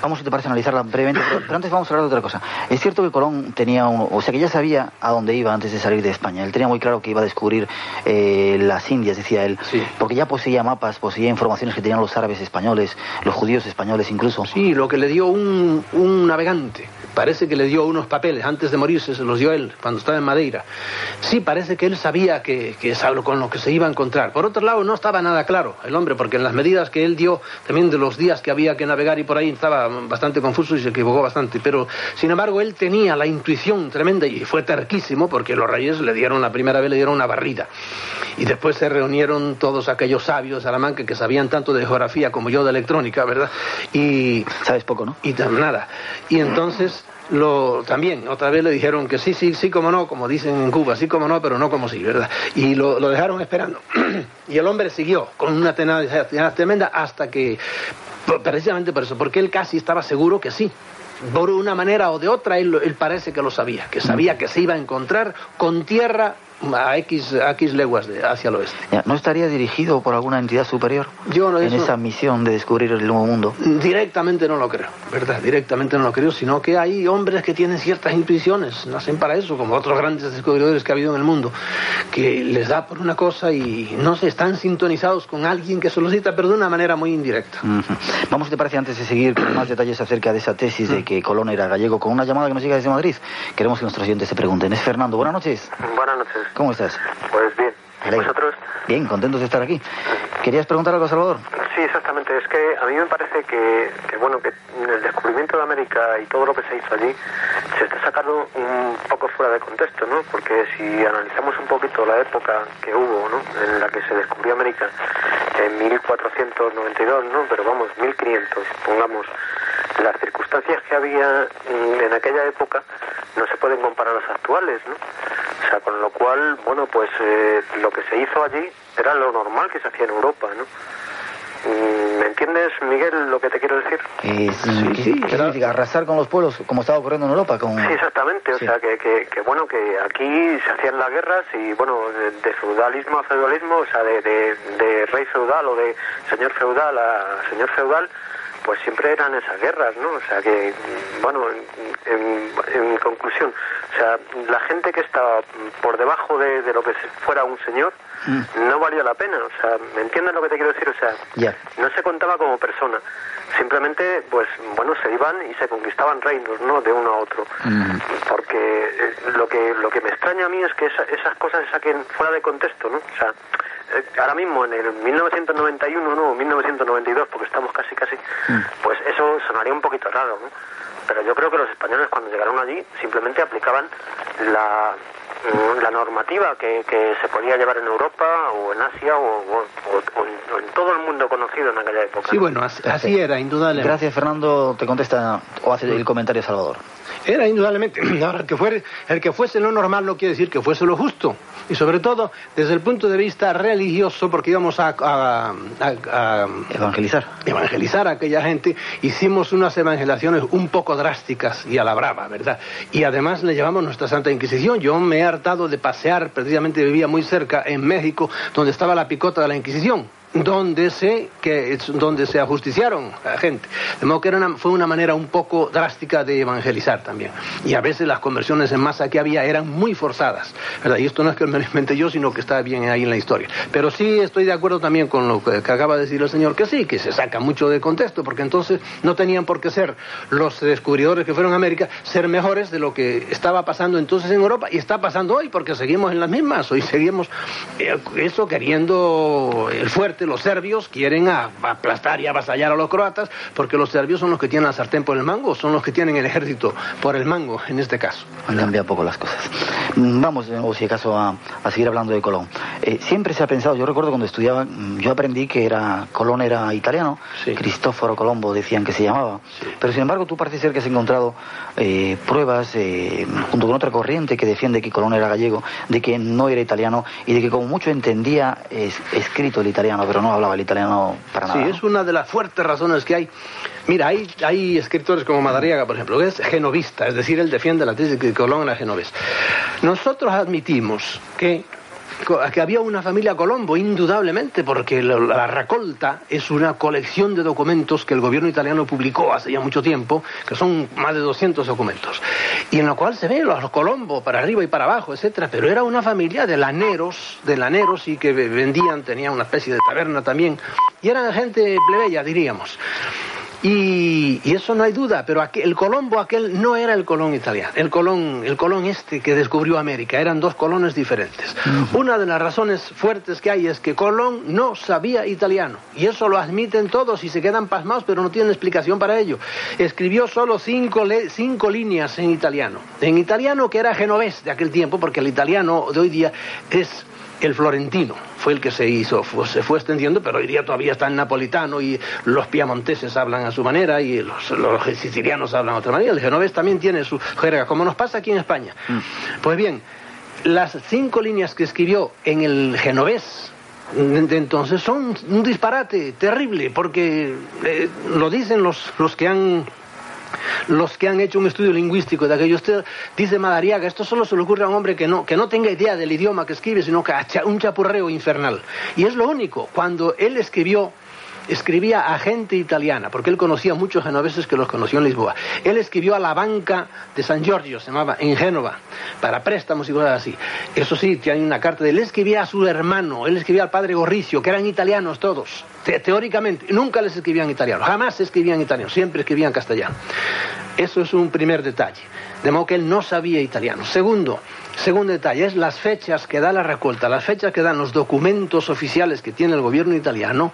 Vamos, si te parece, analizarla brevemente, pero, pero antes vamos a hablar de otra cosa. Es cierto que Colón tenía, un- o sea, que ya sabía a dónde iba antes de salir de España. Él tenía muy claro que iba a descubrir eh, las Indias, decía él, Sí. porque ya poseía mapas, poseía informaciones que tenían los árabes españoles, los judíos españoles incluso. Sí, lo que le dio un, un navegante. Parece que le dio unos papeles antes de morirse, se los dio él cuando estaba en Madeira. Sí, parece que él sabía que, que es algo con lo que se iba a encontrar. Por otro lado, no estaba nada claro el hombre, porque en las medidas que él dio, también de los días que había que navegar y por ahí estaba bastante confuso y se equivocó bastante. Pero, sin embargo, él tenía la intuición tremenda y fue terquísimo porque los reyes le dieron, la primera vez le dieron una barrida. Y después se reunieron todos aquellos sabios de Salamanca que sabían tanto de geografía como yo de electrónica, ¿verdad? Y, Sabes poco, ¿no? y nada. Y entonces lo también otra vez le dijeron que sí, sí, sí como no, como dicen en Cuba, sí como no, pero no como sí, ¿verdad? Y lo, lo dejaron esperando. y el hombre siguió con una tenacidad tremenda hasta que, precisamente por eso, porque él casi estaba seguro que sí. Por una manera o de otra, él, él parece que lo sabía, que sabía que se iba a encontrar con tierra a X, a X leguas de- hacia el oeste. Ya, ¿No estaría dirigido por alguna entidad superior Yo no, en eso- esa misión de descubrir el nuevo mundo? Directamente no lo creo, ¿verdad? Directamente no lo creo, sino que hay hombres que tienen ciertas intuiciones, nacen para eso, como otros grandes descubridores que ha habido en el mundo, que les da por una cosa y no sé, están sintonizados con alguien que se lo cita, pero de una manera muy indirecta. Ujú. Vamos, si te parece, antes de seguir con más detalles acerca de esa tesis Mm. de que Colón era gallego, con una llamada que nos llega desde Madrid. Queremos que nuestros oyentes se pregunten. Es Fernando. Buenas noches. Buenas noches. ¿Cómo estás? Pues bien. Alegro. ¿Vosotros? Bien, contentos de estar aquí. ¿Querías preguntar algo Salvador? Sí, exactamente. Es que a mí me parece que, que, bueno, que el descubrimiento de América y todo lo que se hizo allí se está sacando un poco fuera de contexto, ¿no? Porque si analizamos un poquito la época que hubo, ¿no? En la que se descubrió América en 1492, ¿no? Pero vamos, 1500, pongamos. Las circunstancias que había mm, en aquella época no se pueden comparar a las actuales, ¿no? O sea, con lo cual, bueno, pues eh, lo que se hizo allí era lo normal que se hacía en Europa, ¿no? Mm, ¿Me entiendes, Miguel, lo que te quiero decir? Eh, ¿Qué, sí, significa? ¿Arrasar con los pueblos como estaba ocurriendo en Europa? Con... Sí, exactamente. O Sí. sea, que, que, que, bueno, que aquí se hacían las guerras y, bueno, de, de feudalismo a feudalismo, o sea, de, de, de rey feudal o de señor feudal a señor feudal, pues siempre eran esas guerras, ¿no? O sea, que, mm, bueno, en, en- en conclusión, o sea, la gente que estaba por debajo de, de lo que se- fuera un señor, no valía la pena. O sea, ¿me entiendes lo que te quiero decir? O sea, no se contaba como persona. Simplemente, pues, bueno, se iban y se conquistaban reinos, ¿no? De uno a otro. Porque eh, lo que lo que me extraña a mí es que esa- esas cosas se saquen fuera de contexto, ¿no? O sea, eh, ahora mismo en el 1991, ¿no? O 1992, porque estamos casi, casi, pues eso sonaría un poquito raro, ¿no? Pero yo creo que los españoles cuando llegaron allí simplemente aplicaban la, mm, la normativa que, que se podía llevar en Europa o en Asia o, o- o- o en, o en todo el mundo conocido en aquella época. Sí, ¿no? bueno, así, así era, indudablemente. Gracias, Fernando. Te contesta o hace el comentario Salvador. Era indudablemente. Ahora, el que, fuere, el que fuese lo normal no quiere decir que fuese lo justo. Y sobre todo, desde el punto de vista religioso, porque íbamos a, a- a- a Evangelizar. evangelizar a aquella gente, hicimos unas evangelizaciones un poco drásticas y a la brava, ¿verdad? Y además le llevamos nuestra Santa Inquisición. Yo me he hartado de pasear, precisamente vivía muy cerca, en México, donde estaba la picota de la Inquisición. Donde se, que, donde se ajusticiaron a la gente. De modo que era fue una manera un poco drástica de evangelizar también. Y a veces las conversiones en masa que había eran muy forzadas. ¿verdad? Y esto no es que me lo inventé yo, sino que está bien ahí en la historia. Pero sí estoy de acuerdo también con lo que, acaba de decir el señor, que sí, que se saca mucho de contexto, porque entonces no tenían por qué ser los descubridores que fueron a América, ser mejores de lo que estaba pasando entonces en Europa y está pasando hoy, porque seguimos en las mismas. Hoy seguimos eh, eso queriendo el fuerte los serbios quieren aplastar y avasallar a los croatas porque los serbios son los que tienen la sartén por el mango, son los que tienen el ejército por el mango en este caso. Han cambiado poco las cosas. Mm, vamos, eh, o si acaso, a, seguir hablando de Colón. Eh, siempre se ha pensado, yo recuerdo cuando estudiaba, mm, yo aprendí que era Colón era italiano, Cristóforo Colombo decían que se llamaba, pero sin embargo tú parece ser que has encontrado eh, pruebas, junto con otra corriente que defiende que Colón era gallego, de que no era italiano y de que como mucho entendía escrito el italiano pero no hablaba el italiano para nada. Sí, es una de las fuertes razones que hay. Mira, hay, hay escritores como Madariaga, por ejemplo, que es genovista, es decir, él defiende la tesis de que Colón era genovés. Nosotros admitimos que que había una familia Colombo, indudablemente, porque la, Racolta es una colección de documentos que el gobierno italiano publicó hace ya mucho tiempo, que son más de 200 documentos, y en lo cual se ven los Colombo para arriba y para abajo, etcétera, pero era una familia de laneros, de laneros y que vendían, tenía una especie de taberna también, y eran gente plebeya, diríamos. Y, eso no hay duda, pero el Colombo aquel no era el Colón italiano, el Colón, el Colón este que descubrió América, eran dos colones diferentes. Una de las razones fuertes que hay es que Colón no sabía italiano, y eso lo admiten todos y se quedan pasmados, pero no tienen explicación para ello. Escribió solo cinco, cinco líneas en italiano, en italiano que era genovés de aquel tiempo, porque el italiano de hoy día es el florentino fue el que se hizo, se fue extendiendo, pero hoy día todavía está en napolitano y los piamonteses hablan a su manera y los, sicilianos hablan a otra manera. El genovés también tiene su jerga, como nos pasa aquí en España. Mm. Pues bien, las cinco líneas que escribió en el genovés de entonces son un disparate terrible, porque eh, lo dicen los, los que han los que han hecho un estudio lingüístico de aquello. Usted dice Madariaga, esto solo se le ocurre a un hombre que no, que no tenga idea del idioma que escribe, sino que un chapurreo infernal. Y es lo único. Cuando él escribió escribía a gente italiana, porque él conocía muchos genoveses que los conoció en Lisboa. Él escribió a la banca de San Giorgio, se llamaba, en Génova, para préstamos y cosas así. Eso sí, tiene una carta de él. escribía a su hermano, él escribía al padre Gorricio, que eran italianos todos, teóricamente. Nunca les escribían italiano, jamás escribían italiano, siempre escribían castellano. Eso es un primer detalle. De modo que él no sabía italiano. Segundo, Segundo detalle es las fechas que da la recolta, las fechas que dan los documentos oficiales que tiene el gobierno italiano,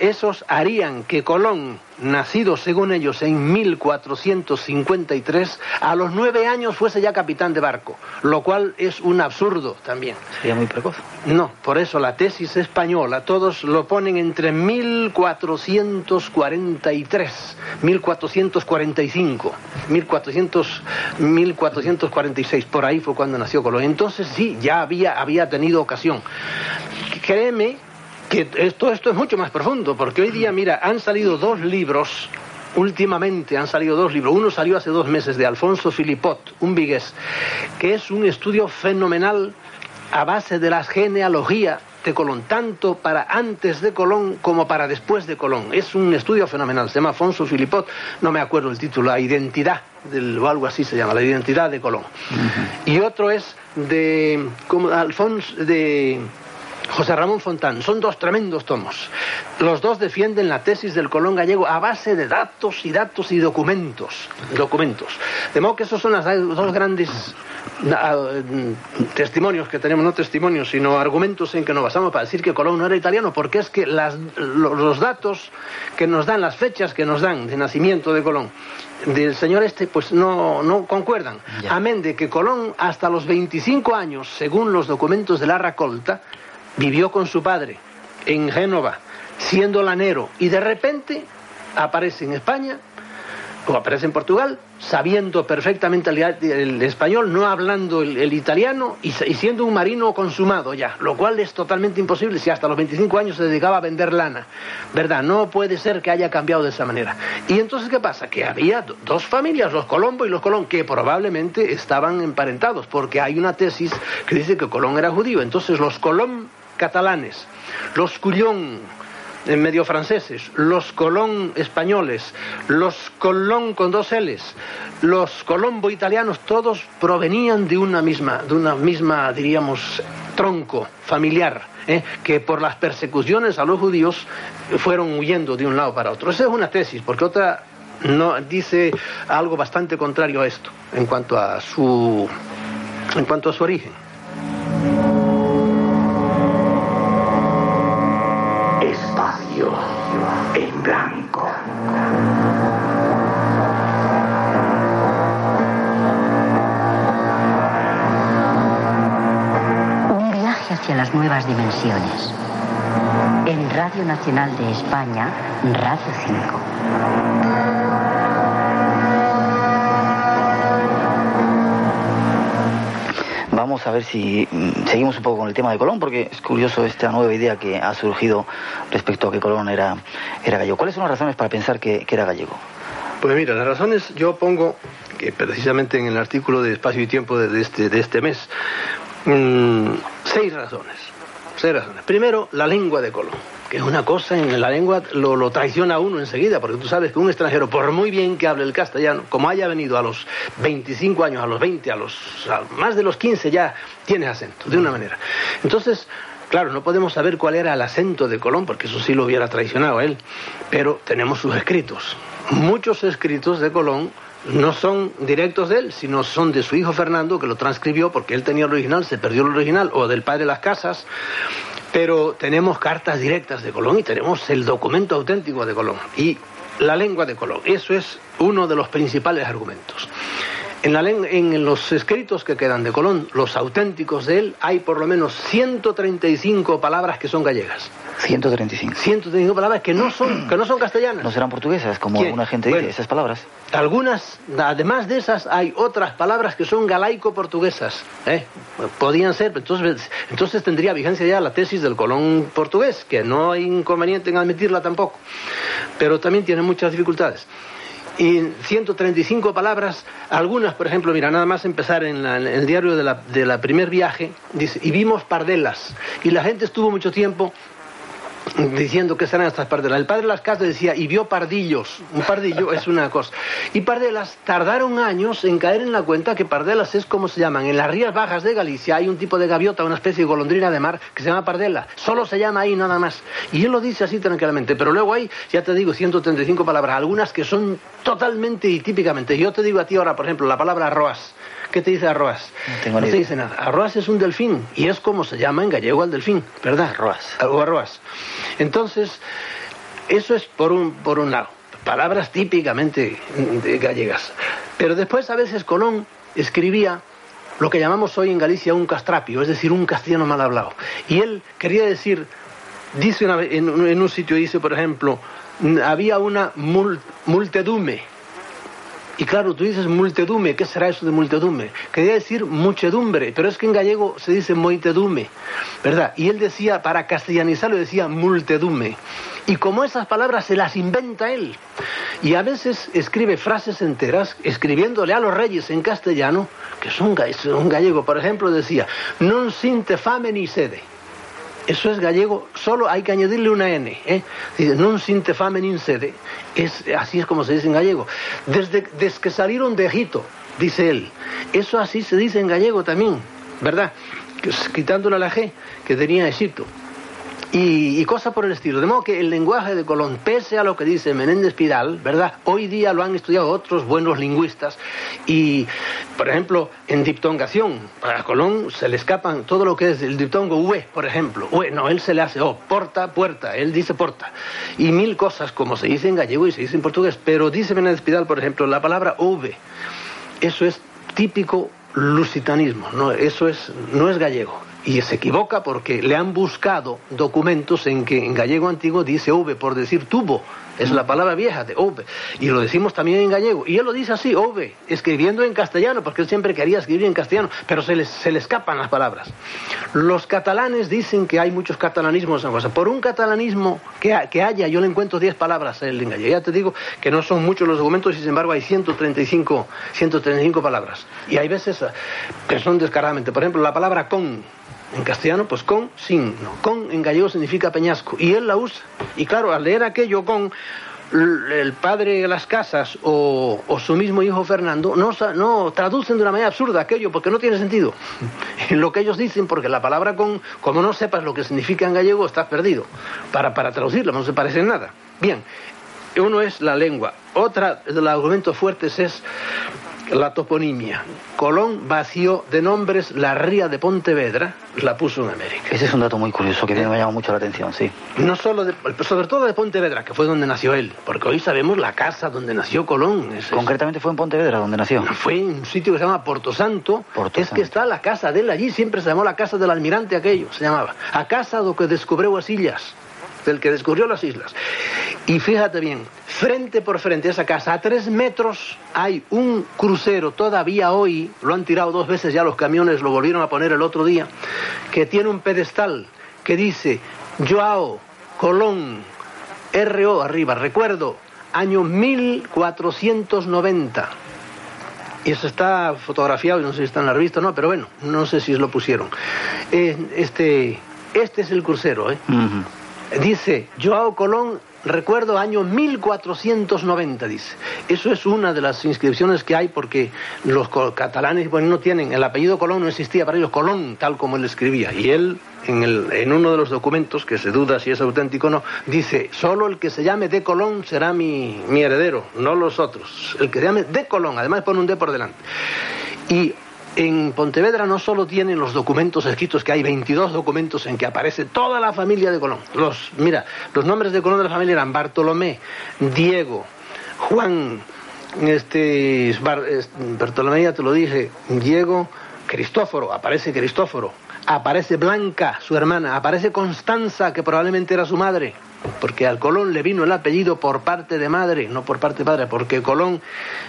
esos harían que Colón nacido según ellos en 1453, a los nueve años fuese ya capitán de barco, lo cual es un absurdo también. Sería muy precoz. No, por eso la tesis española, todos lo ponen entre 1443, 1445, 1400, 1446, por ahí fue cuando nació Colón. Entonces sí, ya había, había tenido ocasión. Créeme que esto, esto es mucho más profundo, porque hoy día, mira, han salido dos libros últimamente han salido dos libros. Uno salió hace dos meses de Alfonso Filipot, un vigués, que es un estudio fenomenal a base de la genealogía de Colón, tanto para antes de Colón como para después de Colón. Es un estudio fenomenal. Se llama Alfonso Filipot, no me acuerdo el título, La identidad, del, o algo así se llama, La identidad de Colón. Y otro es de, como, Alfonso, de José Ramón Fontán. Son dos tremendos tomos. Los dos defienden la tesis del Colón gallego a base de datos y datos y documentos. Documentos. De modo que esos son los dos grandes ah, testimonios que tenemos, no testimonios, sino argumentos en que nos basamos para decir que Colón no era italiano, porque es que los datos que nos dan, las fechas que nos dan de nacimiento de Colón, del señor este, pues no, no concuerdan. Amén de que Colón, hasta los 25 años, según los documentos de la Racolta, vivió con su padre en Génova, siendo lanero, y de repente aparece en España o aparece en Portugal, sabiendo perfectamente el, español, no hablando el, italiano y, siendo un marino consumado ya, lo cual es totalmente imposible si hasta los 25 años se dedicaba a vender lana, ¿verdad? No puede ser que haya cambiado de esa manera. Y entonces, ¿qué pasa? Que había dos familias, los Colombo y los Colón, que probablemente estaban emparentados, porque hay una tesis que dice que Colón era judío. Entonces, los Colón catalanes, los Cullón, medio franceses, los Colón españoles, los Colón con dos L's, los Colombo italianos, todos provenían de una misma, de una misma, diríamos, tronco familiar, ¿eh? que por las persecuciones a los judíos fueron huyendo de un lado para otro. Esa es una tesis, porque otra no dice algo bastante contrario a esto en cuanto a su en cuanto a su origen. En blanco. Un viaje hacia las nuevas dimensiones. En Radio Nacional de España, Radio 5. Vamos a ver si mm, seguimos un poco con el tema de Colón, porque es curioso esta nueva idea que ha surgido respecto a que Colón era, era gallego. ¿Cuáles son las razones para pensar que, era gallego? Pues mira, las razones yo pongo, que precisamente en el artículo de Espacio y Tiempo de, este, de este mes, mm, seis razones. Seis razones. Primero, la lengua de Colón que es una cosa en la lengua lo, traiciona a uno enseguida, porque tú sabes que un extranjero, por muy bien que hable el castellano, como haya venido a los 25 años, a los 20, a los más de los 15 ya tiene acento, de una manera. Entonces, Claro, no podemos saber cuál era el acento de Colón, porque eso sí lo hubiera traicionado a él, pero tenemos sus escritos. Muchos escritos de Colón no son directos de él, sino son de su hijo Fernando, que lo transcribió porque él tenía el original, se perdió el original, o del padre de las casas, pero tenemos cartas directas de Colón y tenemos el documento auténtico de Colón y la lengua de Colón. Eso es uno de los principales argumentos. En, la, en, los escritos que quedan de Colón, los auténticos de él, hay por lo menos 135 palabras que son gallegas. 135. 135 palabras que no son, que no son castellanas. No serán portuguesas, como alguna gente dice, esas palabras. Algunas, además de esas, hay otras palabras que son galaico-portuguesas. ¿eh? Podían ser, entonces, entonces tendría vigencia ya la tesis del Colón portugués, que no hay inconveniente en admitirla tampoco. Pero también tiene muchas dificultades y 135 palabras, algunas, por ejemplo, mira, nada más empezar en, el diario de la, de la primer viaje, dice, y vimos pardelas, y la gente estuvo mucho tiempo diciendo que serán estas pardelas. El padre las casas decía, y vio pardillos. Un pardillo es una cosa. Y pardelas tardaron años en caer en la cuenta que pardelas es como se llaman. En las rías bajas de Galicia hay un tipo de gaviota, una especie de golondrina de mar que se llama pardela. Solo se llama ahí nada más. Y él lo dice así tranquilamente. Pero luego hay, ya te digo, 135 palabras, algunas que son totalmente y típicamente. Yo te digo a ti ahora, por ejemplo, la palabra arroz. ¿Qué te dice arroas? No, te dice nada. Arroas es un delfín y es como se llama en gallego al delfín, ¿verdad? Arroas. O arroas. Entonces, eso es por un, por un lado. Palabras típicamente gallegas. Pero después a veces Colón escribía lo que llamamos hoy en Galicia un castrapio, es decir, un castellano mal hablado. Y él quería decir, dice en, un sitio, dice, por ejemplo, había una multedume, y claro, tú dices multedume, ¿qué será eso de multedume? Quería decir muchedumbre, pero es que en gallego se dice moitedume, ¿verdad? Y él decía, para castellanizarlo, decía multedume. Y como esas palabras se las inventa él. Y a veces escribe frases enteras, escribiéndole a los reyes en castellano, que son, un gallego. Por ejemplo, decía, non sinte fame ni sede. Eso es gallego, solo hay que añadirle una N. ¿eh? Dice, non sinte fame ni sede. Es, así es como se dice en gallego. Desde, desde que salieron de Egipto, dice él. Eso así se dice en gallego también, ¿verdad? Quitándole la G que tenía Egipto y, cosas por el estilo. De modo que el lenguaje de Colón, pese a lo que dice Menéndez Pidal, ¿verdad? Hoy día lo han estudiado otros buenos lingüistas y, por ejemplo, en diptongación, a Colón se le escapan todo lo que es el diptongo UE, por ejemplo. UE, no, él se le hace O, porta, puerta, él dice porta. Y mil cosas como se dice en gallego y se dice en portugués, pero dice Menéndez Pidal, por ejemplo, la palabra V, eso es típico lusitanismo, no, eso es, no es gallego y se equivoca porque le han buscado documentos en que en gallego antiguo dice ove por decir tubo. Es la palabra vieja de ove. Y lo decimos también en gallego. Y él lo dice así, ove, escribiendo en castellano, porque él siempre quería escribir en castellano, pero se, se le escapan las palabras. Los catalanes dicen que hay muchos catalanismos en Por un catalanismo que, que haya, yo le encuentro 10 palabras en gallego. Ya te digo que no son muchos los documentos y sin embargo hay 135, 135 palabras. Y hay veces que son descaradamente. Por ejemplo, la palabra con en castellano, pues con, sin. No. Con en gallego significa peñasco. Y él la usa. Y claro, al leer aquello con el padre de las casas o, su mismo hijo Fernando no, no traducen de una manera absurda aquello porque no tiene sentido. lo que ellos dicen, porque la palabra con, como no sepas lo que significa en gallego, estás perdido. Para, para traducirla, no se parece en nada. Bien, uno es la lengua. Otra de los argumentos fuertes es la toponimia. Colón vació de nombres la ría de Pontevedra, la puso en América. Ese es un dato muy curioso que me llama mucho la atención, sí. No solo, de, sobre todo de Pontevedra, que fue donde nació él, porque hoy sabemos la casa donde nació Colón. Concretamente fue en Pontevedra donde nació. Fue en un sitio que se llama Porto Santo. es que está la casa de él allí, siempre se llamó la casa del almirante aquello, se llamaba. A casa do que descubrió as illas del que descubrió las islas. Y fíjate bien, frente por frente a esa casa, a tres metros, hay un crucero, todavía hoy, lo han tirado dos veces ya los camiones, lo volvieron a poner el otro día, que tiene un pedestal que dice Joao Colón, RO arriba, recuerdo, año 1490. Y eso está fotografiado, no sé si está en la revista o no, pero bueno, no sé si lo pusieron. Eh, este, este es el crucero, ¿eh? Dice, Joao Colón, recuerdo año 1490, dice. Eso es una de las inscripciones que hay porque los catalanes bueno, no tienen, el apellido Colón no existía para ellos, Colón, tal como él escribía. Y él, en, el, en uno de los documentos, que se duda si es auténtico o no, dice, solo el que se llame de Colón será mi, mi heredero, no los otros. El que se llame de Colón, además pone un D por delante. Y en Pontevedra no solo tienen los documentos escritos, que hay 22 documentos en que aparece toda la familia de Colón. Los, mira, los nombres de Colón de la familia eran Bartolomé, Diego, Juan, este, Bartolomé ya te lo dije, Diego, Cristóforo, aparece Cristóforo, aparece Blanca, su hermana, aparece Constanza, que probablemente era su madre, porque al Colón le vino el apellido por parte de madre, no por parte de padre, porque Colón,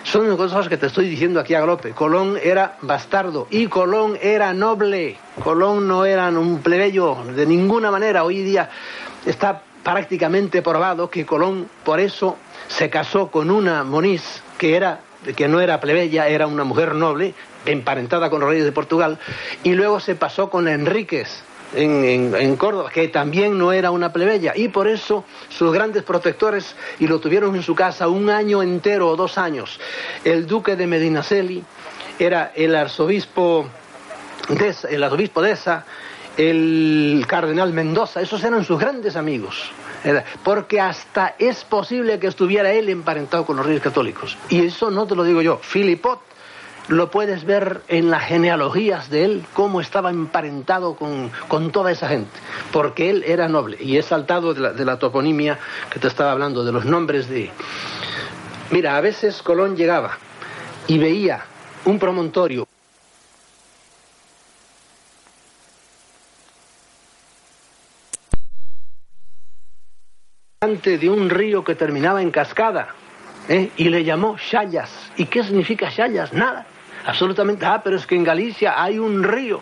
son cosas que te estoy diciendo aquí a galope, Colón era bastardo y Colón era noble, Colón no era un plebeyo de ninguna manera, hoy día está prácticamente probado que Colón por eso se casó con una Moniz que era que no era plebeya, era una mujer noble, emparentada con los reyes de Portugal, y luego se pasó con Enríquez, en, Córdoba, que también no era una plebeya, y por eso sus grandes protectores, y lo tuvieron en su casa un año entero o dos años, el duque de Medinaceli, era el arzobispo de, el arzobispo de esa, el cardenal Mendoza, esos eran sus grandes amigos. Porque hasta es posible que estuviera él emparentado con los reyes católicos. Y eso no te lo digo yo. Filipot lo puedes ver en las genealogías de él, cómo estaba emparentado con, toda esa gente, porque él era noble. Y he saltado de la, toponimia que te estaba hablando, de los nombres de... Mira, a veces Colón llegaba y veía un promontorio. de un río que terminaba en cascada ¿eh? y le llamó Chayas. ¿Y qué significa Chayas? Nada. Absolutamente. Ah, pero es que en Galicia hay un río.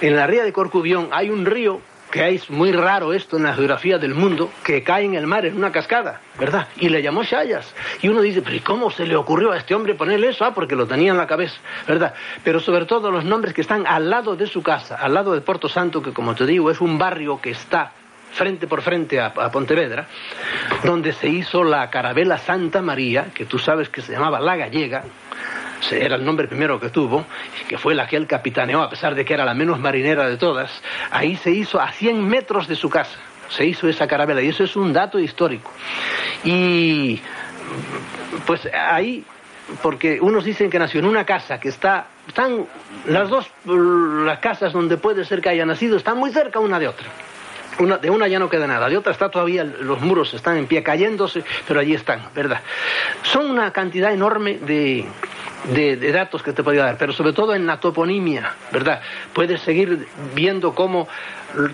En la ría de Corcubión hay un río que es muy raro esto en la geografía del mundo, que cae en el mar en una cascada, ¿verdad? Y le llamó Chayas. Y uno dice, pero ¿y cómo se le ocurrió a este hombre ponerle eso? Ah, porque lo tenía en la cabeza, ¿verdad? Pero sobre todo los nombres que están al lado de su casa, al lado de Puerto Santo, que como te digo es un barrio que está frente por frente a, a, Pontevedra, donde se hizo la carabela Santa María, que tú sabes que se llamaba La Gallega, era el nombre primero que tuvo, que fue la que él capitaneó, a pesar de que era la menos marinera de todas, ahí se hizo a 100 metros de su casa, se hizo esa carabela, y eso es un dato histórico. Y pues ahí, porque unos dicen que nació en una casa que está, están las dos, las casas donde puede ser que haya nacido, están muy cerca una de otra. De una ya no queda nada, de otra está todavía, los muros están en pie cayéndose, pero allí están, ¿verdad? Son una cantidad enorme de, de, datos que te podría dar, pero sobre todo en la toponimia, ¿verdad? Puedes seguir viendo cómo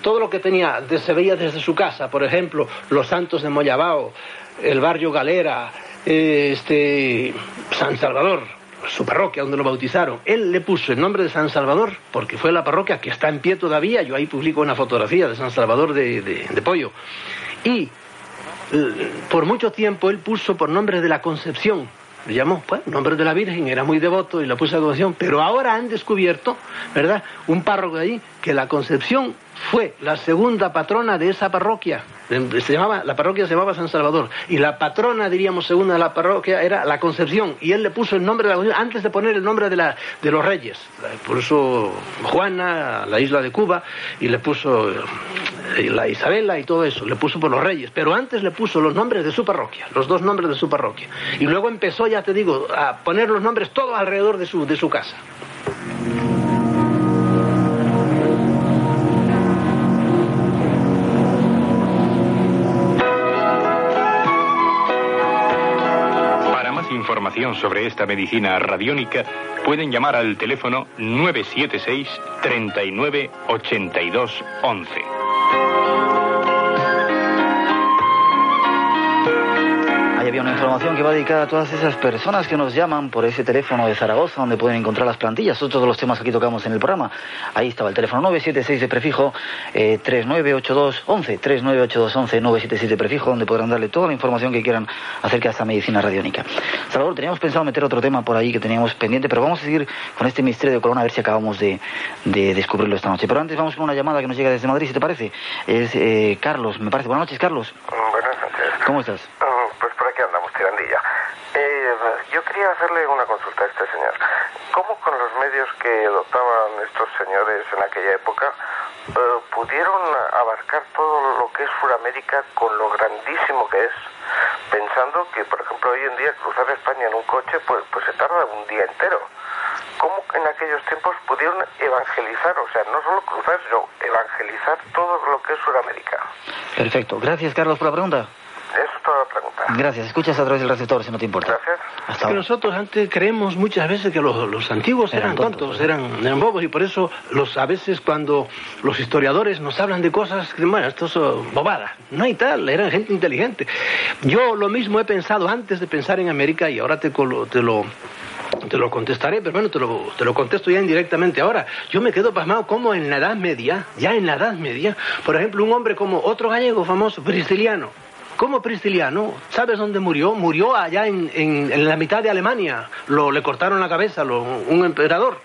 todo lo que tenía se veía desde su casa, por ejemplo, los santos de Moyabao, el barrio Galera, este, San Salvador, su parroquia donde lo bautizaron. Él le puso el nombre de San Salvador porque fue la parroquia que está en pie todavía. Yo ahí publico una fotografía de San Salvador de, de Pollo. Y por mucho tiempo él puso por nombre de la Concepción le llamó, pues, nombre de la Virgen, era muy devoto y la puso a devoción, pero ahora han descubierto, ¿verdad? Un párroco de ahí, que la Concepción fue la segunda patrona de esa parroquia. Se llamaba, la parroquia se llamaba San Salvador. Y la patrona, diríamos, segunda de la parroquia era la Concepción. Y él le puso el nombre de la antes de poner el nombre de, los reyes. Puso Juana, la isla de Cuba, y le puso eh, la Isabela y todo eso. Le puso por los reyes. Pero antes le puso los nombres de su parroquia, los dos nombres de su parroquia. Y luego empezó, ya te digo, a poner los nombres todos alrededor de su, de su casa. Sobre esta medicina radiónica, pueden llamar al teléfono 976 39 82 11. Una información que va dedicada a todas esas personas que nos llaman por ese teléfono de Zaragoza, donde pueden encontrar las plantillas, otros de los temas que aquí tocamos en el programa. Ahí estaba el teléfono 976 de prefijo, eh, 398211, 398211, 977 prefijo, donde podrán darle toda la información que quieran acerca de esta medicina radiónica. Salvador, teníamos pensado meter otro tema por ahí que teníamos pendiente, pero vamos a seguir con este misterio de Corona a ver si acabamos de, descubrirlo esta noche. Pero antes vamos con una llamada que nos llega desde Madrid, si te parece. Es eh, Carlos, me parece. Buenas noches, Carlos. Buenas noches. ¿Cómo estás? Yo quería hacerle una consulta a este señor. ¿Cómo con los medios que adoptaban estos señores en aquella época eh, pudieron abarcar todo lo que es Suramérica con lo grandísimo que es? Pensando que, por ejemplo, hoy en día cruzar España en un coche pues, pues se tarda un día entero. ¿Cómo en aquellos tiempos pudieron evangelizar, o sea, no solo cruzar, sino evangelizar todo lo que es Suramérica? Perfecto. Gracias, Carlos, por la pregunta. Eso es toda la pregunta. Gracias. Escuchas a través del receptor, si no te importa. Gracias. Hasta nosotros antes creemos muchas veces que los, antiguos eran, tontos, eran, eran, bobos, y por eso los, a veces cuando los historiadores nos hablan de cosas, bueno, esto es bobada. No hay tal, eran gente inteligente. Yo lo mismo he pensado antes de pensar en América y ahora te, te lo te lo contestaré, pero bueno, te lo, te lo contesto ya indirectamente ahora. Yo me quedo pasmado como en la Edad Media, ya en la Edad Media, por ejemplo, un hombre como otro gallego famoso, Prisciliano, ¿Cómo Prisciliano? ¿Sabes dónde murió? Murió allá en, la mitad de Alemania. Lo, le cortaron la cabeza, un emperador.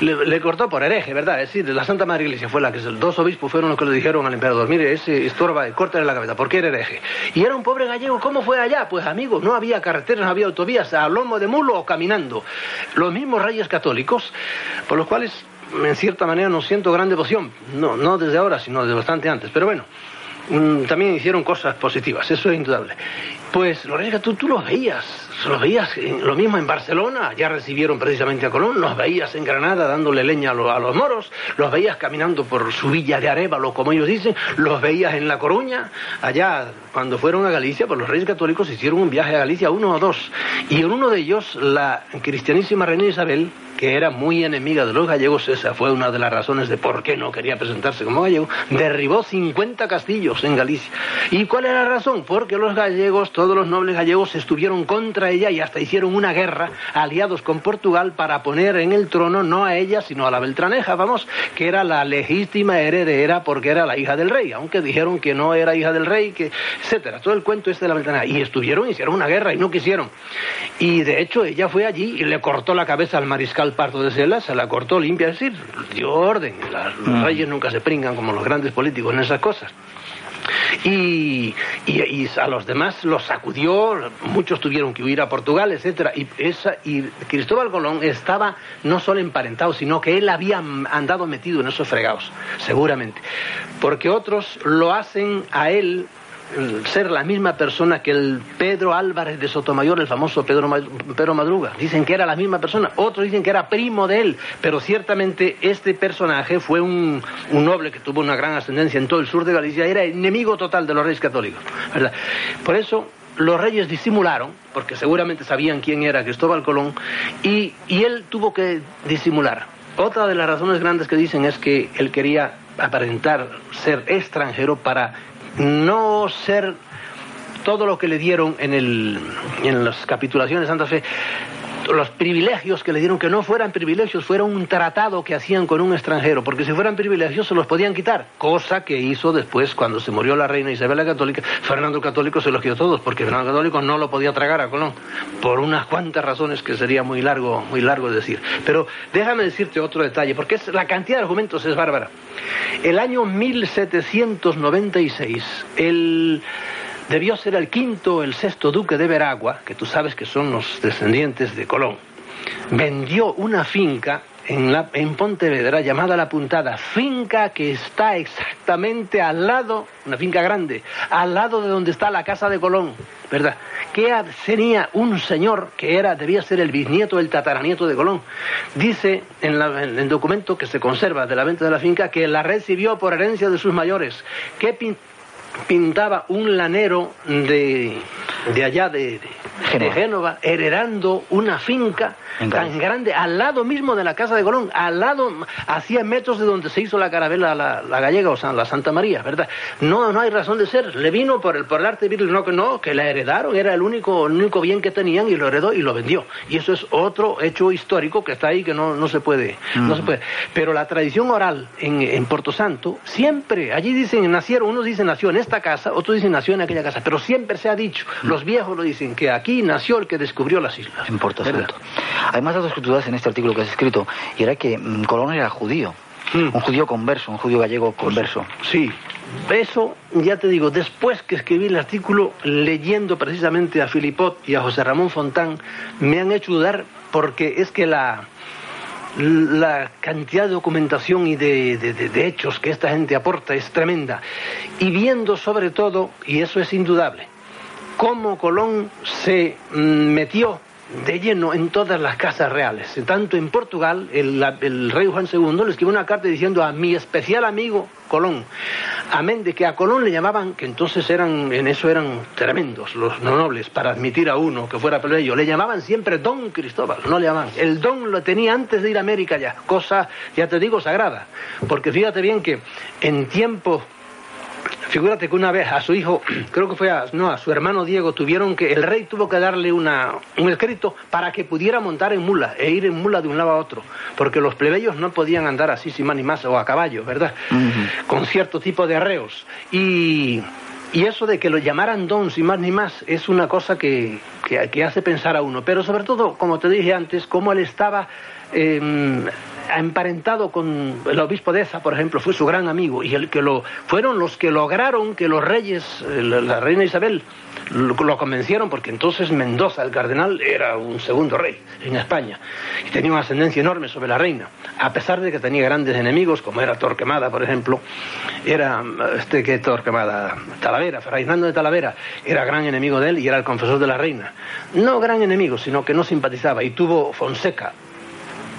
Le, cortó por hereje, ¿verdad? Es decir, la Santa Madre Iglesia fue la que... Dos obispos fueron los que le dijeron al emperador, mire, ese estorba, córtale la cabeza, ¿por qué era hereje? Y era un pobre gallego, ¿cómo fue allá? Pues amigos, no había carreteras, no había autovías, a lomo de mulo o caminando. Los mismos reyes católicos, por los cuales, en cierta manera, no siento gran devoción. No, no desde ahora, sino desde bastante antes. Pero bueno, Mm, también hicieron cosas positivas, eso es indudable. Pues Lorenzo, tú, tú los veías, los veías lo mismo en Barcelona, ya recibieron precisamente a Colón, los veías en Granada dándole leña a, los moros, los veías caminando por su villa de Arevalo, como ellos dicen, los veías en La Coruña, allá cuando fueron a Galicia, pues los reyes católicos hicieron un viaje a Galicia, uno o dos, y en uno de ellos la cristianísima reina Isabel que era muy enemiga de los gallegos, esa fue una de las razones de por qué no quería presentarse como gallego, derribó 50 castillos en Galicia. ¿Y cuál era la razón? Porque los gallegos, todos los nobles gallegos, estuvieron contra ella y hasta hicieron una guerra aliados con Portugal para poner en el trono no a ella, sino a la Beltraneja, vamos, que era la legítima heredera porque era la hija del rey, aunque dijeron que no era hija del rey, que etcétera. Todo el cuento este de la Beltraneja. Y estuvieron, hicieron una guerra y no quisieron. Y de hecho ella fue allí y le cortó la cabeza al mariscal el parto de Cela, se la cortó limpia, es decir, dio orden. los mm. reyes nunca se pringan como los grandes políticos en esas cosas. Y, a los demás los sacudió, muchos tuvieron que huir a Portugal, etcétera. Y, esa, y Cristóbal Colón estaba no solo emparentado, sino que él había andado metido en esos fregados, seguramente. Porque otros lo hacen a él ser la misma persona que el Pedro Álvarez de Sotomayor, el famoso Pedro, Pedro Madruga. Dicen que era la misma persona, otros dicen que era primo de él, pero ciertamente este personaje fue un, noble que tuvo una gran ascendencia en todo el sur de Galicia, era enemigo total de los reyes católicos. ¿verdad? Por eso los reyes disimularon, porque seguramente sabían quién era Cristóbal Colón, y, y él tuvo que disimular. Otra de las razones grandes que dicen es que él quería aparentar ser extranjero para no ser todo lo que le dieron en, el, en las capitulaciones de Santa Fe, los privilegios que le dieron, que no fueran privilegios, fuera un tratado que hacían con un extranjero, porque si fueran privilegios se los podían quitar, cosa que hizo después cuando se murió la reina Isabel la Católica, Fernando el Católico se los quitó todos, porque Fernando el Católico no lo podía tragar a Colón, por unas cuantas razones que sería muy largo, muy largo decir. Pero déjame decirte otro detalle, porque es, la cantidad de argumentos es bárbara. El año 1796, el debió ser el quinto o el sexto duque de Veragua, que tú sabes que son los descendientes de Colón, vendió una finca en, la, Pontevedra llamada La Puntada, finca que está exactamente al lado, una finca grande, al lado de donde está la casa de Colón, ¿verdad? Que tenía un señor que era, debía ser el bisnieto, el tataranieto de Colón. Dice en, en el documento que se conserva de la venta de la finca que la recibió por herencia de sus mayores, que pintaba un lanero de, de allá de, de, Génova. heredando una finca tan grande, al lado mismo de la casa de Colón, al lado, a 100 metros de donde se hizo la carabela, la, gallega o la Santa María, ¿verdad? No, no hay razón de ser. Le vino por el, por el arte viril, no, que no, que la heredaron, era el único, el único bien que tenían y lo heredó y lo vendió. Y eso es otro hecho histórico que está ahí que no, no se puede, no se puede. Pero la tradición oral en, en Puerto Santo, siempre, allí dicen, nacieron, unos dicen nació en esta casa, otros dicen nació en aquella casa, pero siempre se ha dicho, los viejos lo dicen, que aquí nació el que descubrió las islas. Santo. Hay más datos que en este artículo que has escrito, y era que mm, Colón era judío. Mm. Un judío converso, un judío gallego pues, converso. sí, eso ya te digo, después que escribí el artículo, leyendo precisamente a Filipot y a José Ramón Fontán, me han hecho dudar porque es que la, la cantidad de documentación y de, de, hechos que esta gente aporta es tremenda. Y viendo sobre todo, y eso es indudable, cómo Colón se mm, metió de lleno en todas las casas reales. Tanto en Portugal, el, rey Juan II le escribió una carta diciendo a mi especial amigo Colón, amén de que a Colón le llamaban, que entonces eran, en eso eran tremendos los no nobles, para admitir a uno que fuera plebeyo, le llamaban siempre Don Cristóbal, no le llamaban. El Don lo tenía antes de ir a América ya, cosa, ya te digo, sagrada. Porque fíjate bien que en tiempos Figúrate que una vez a su hijo, creo que fue a, no, a su hermano Diego, tuvieron que, el rey tuvo que darle una, un escrito para que pudiera montar en mula e ir en mula de un lado a otro, porque los plebeyos no podían andar así sin más ni más, o a caballo, ¿verdad? Con cierto tipo de arreos. Y, y eso de que lo llamaran don sin más ni más es una cosa que, que, hace pensar a uno. Pero sobre todo, como te dije antes, cómo él estaba... Eh, emparentado con el obispo de Eza, por ejemplo, fue su gran amigo y el que lo fueron los que lograron que los reyes, eh, la, reina Isabel, lo, convencieron porque entonces Mendoza, el cardenal, era un segundo rey en España y tenía una ascendencia enorme sobre la reina, a pesar de que tenía grandes enemigos como era Torquemada, por ejemplo, era este que Torquemada, Talavera, Fernando de Talavera, era gran enemigo de él y era el confesor de la reina. No gran enemigo, sino que no simpatizaba y tuvo Fonseca,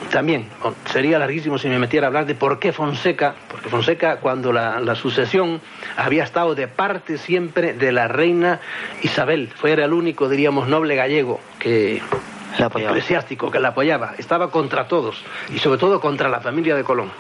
también sería larguísimo si me metiera a hablar de por qué Fonseca, porque Fonseca cuando la, sucesión había estado de parte siempre de la reina Isabel, fue el único, diríamos, noble gallego que la eclesiástico que la apoyaba, estaba contra todos y sobre todo contra la familia de Colón.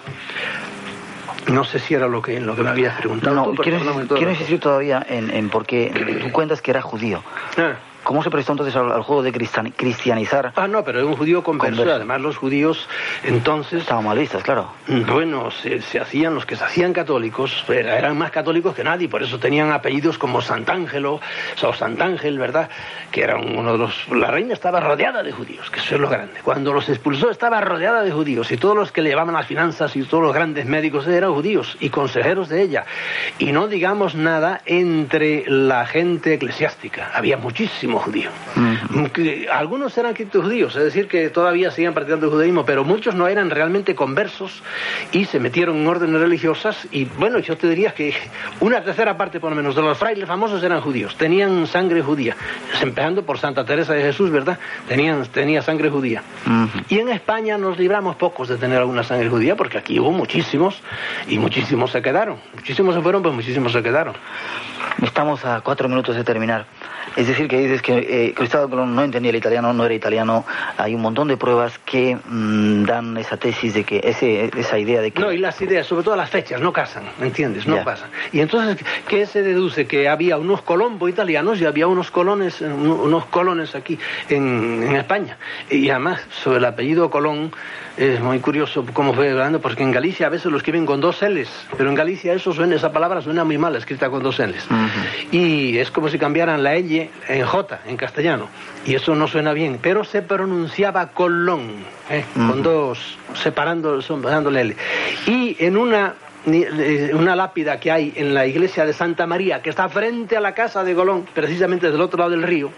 No sé si era lo que, lo que me habías preguntado. No, quiero, insistir todavía en, en por qué tú cuentas que era judío. Ah. ¿Cómo se prestó entonces al, juego de cristianizar? Ah, no, pero era un judío converso. Además, los judíos entonces... Estaban mal vistas, claro. Bueno, se, hacían, los que se hacían católicos, eran más católicos que nadie, por eso tenían apellidos como Sant'Angelo, o Sant'Ángel, ¿verdad? Que era uno de los... La reina estaba rodeada de judíos, que eso es lo grande. Cuando los expulsó estaba rodeada de judíos, y todos los que le llevaban las finanzas y todos los grandes médicos eran judíos, y consejeros de ella. Y no digamos nada entre la gente eclesiástica. Había muchísimos judío. algunos eran judíos, es decir, que todavía siguen practicando el judaísmo, pero muchos no eran realmente conversos y se metieron en órdenes religiosas. Y bueno, yo te diría que una tercera parte, por lo menos, de los frailes famosos eran judíos, tenían sangre judía. Empezando por Santa Teresa de Jesús, ¿verdad? Tenían, tenía sangre judía. Y en España nos libramos pocos de tener alguna sangre judía, porque aquí hubo muchísimos y muchísimos se quedaron. Muchísimos se fueron, pues muchísimos se quedaron. Estamos a cuatro minutos de terminar. Es decir, que dices que eh, Cristóbal Colón no entendía el italiano, no era italiano. Hay un montón de pruebas que mm, dan esa tesis de que, ese, esa idea de que... No, y las ideas, sobre todo las fechas, no casan, ¿me entiendes? No pasan. Y entonces, ¿qué se deduce? Que había unos colombo italianos y había unos colones, unos colones aquí en, en España. Y además, sobre el apellido Colón, es muy curioso cómo fue hablando, porque en Galicia a veces lo escriben con dos L's, pero en Galicia eso suena, esa palabra suena muy mal escrita con dos L's. Y es como si cambiaran la L en J, en castellano. Y eso no suena bien, pero se pronunciaba Colón, ¿eh? con dos, separando, separándole L. Y en una eh, una lápida que hay en la iglesia de Santa María, que está frente a la casa de Colón, precisamente del otro lado del río,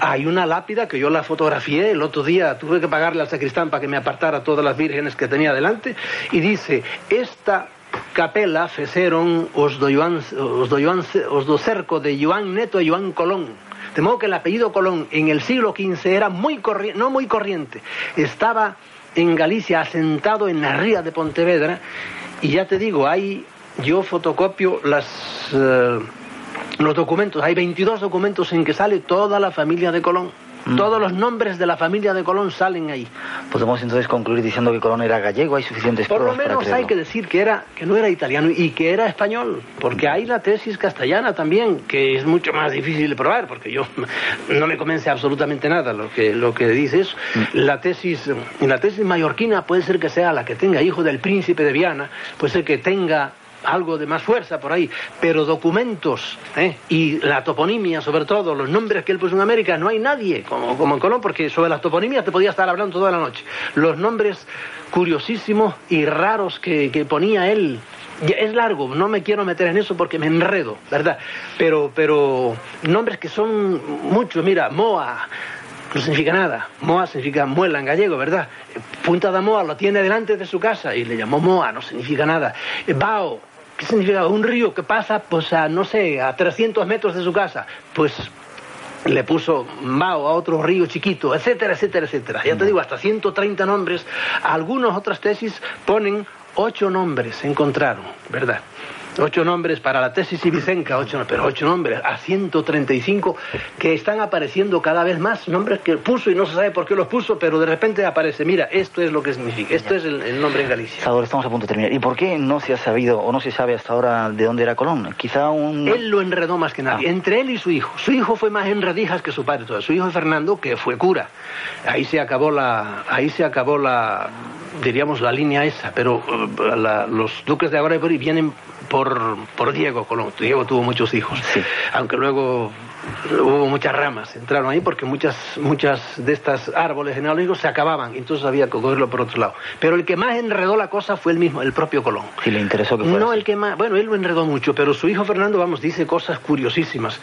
hay una lápida que yo la fotografié el otro día, tuve que pagarle al sacristán para que me apartara todas las vírgenes que tenía delante, y dice, esta capela feceron os do, os do cerco de Joan Neto y Joan Colón. De modo que el apellido Colón en el siglo XV era muy corriente, no muy corriente, estaba en Galicia asentado en la ría de Pontevedra, y ya te digo, hay, yo fotocopio las... Uh, los documentos, hay 22 documentos en que sale toda la familia de Colón. Mm. Todos los nombres de la familia de Colón salen ahí. Podemos entonces concluir diciendo que Colón era gallego, hay suficientes Por pruebas lo menos para hay que decir que era que no era italiano y que era español, porque hay la tesis castellana también, que es mucho más difícil de probar, porque yo no me convence absolutamente nada lo que lo que dice eso. Mm. La tesis la tesis mallorquina puede ser que sea la que tenga hijo del príncipe de Viana, puede ser que tenga algo de más fuerza por ahí, pero documentos ¿eh? y la toponimia, sobre todo, los nombres que él puso en América, no hay nadie como, como en Colón, porque sobre las toponimias te podía estar hablando toda la noche. Los nombres curiosísimos y raros que, que ponía él. Es largo, no me quiero meter en eso porque me enredo, ¿verdad? Pero, pero nombres que son muchos, mira, Moa, no significa nada. Moa significa muela en gallego, ¿verdad? Punta de Moa lo tiene delante de su casa y le llamó Moa, no significa nada. Bao, ¿qué significa? Un río que pasa, pues a, no sé, a 300 metros de su casa. Pues le puso Mao a otro río chiquito, etcétera, etcétera, etcétera. Ya te digo, hasta 130 nombres. Algunas otras tesis ponen ocho nombres, encontraron, ¿verdad? Ocho nombres para la tesis ibicenca, ocho, pero ocho nombres a 135 que están apareciendo cada vez más, nombres que puso y no se sabe por qué los puso, pero de repente aparece, mira, esto es lo que significa, esto es el, nombre en Galicia. Salvador, estamos a punto de terminar. ¿Y por qué no se ha sabido o no se sabe hasta ahora de dónde era Colón? Quizá un... Él lo enredó más que nadie, ah. entre él y su hijo. Su hijo fue más enredijas que su padre, todo. su hijo Fernando, que fue cura. Ahí se acabó la, ahí se acabó la, diríamos, la línea esa, pero uh, los duques de Agora y vienen por, por Diego Colón. Diego tuvo muchos hijos, aunque luego hubo muchas ramas, entraron ahí porque muchas, muchas de estas árboles genealógicos se acababan, entonces había que cogerlo por otro lado. Pero el que más enredó la cosa fue el mismo, el propio Colón. Y le interesó que No el que más, bueno, él lo enredó mucho, pero su hijo Fernando, vamos, dice cosas curiosísimas.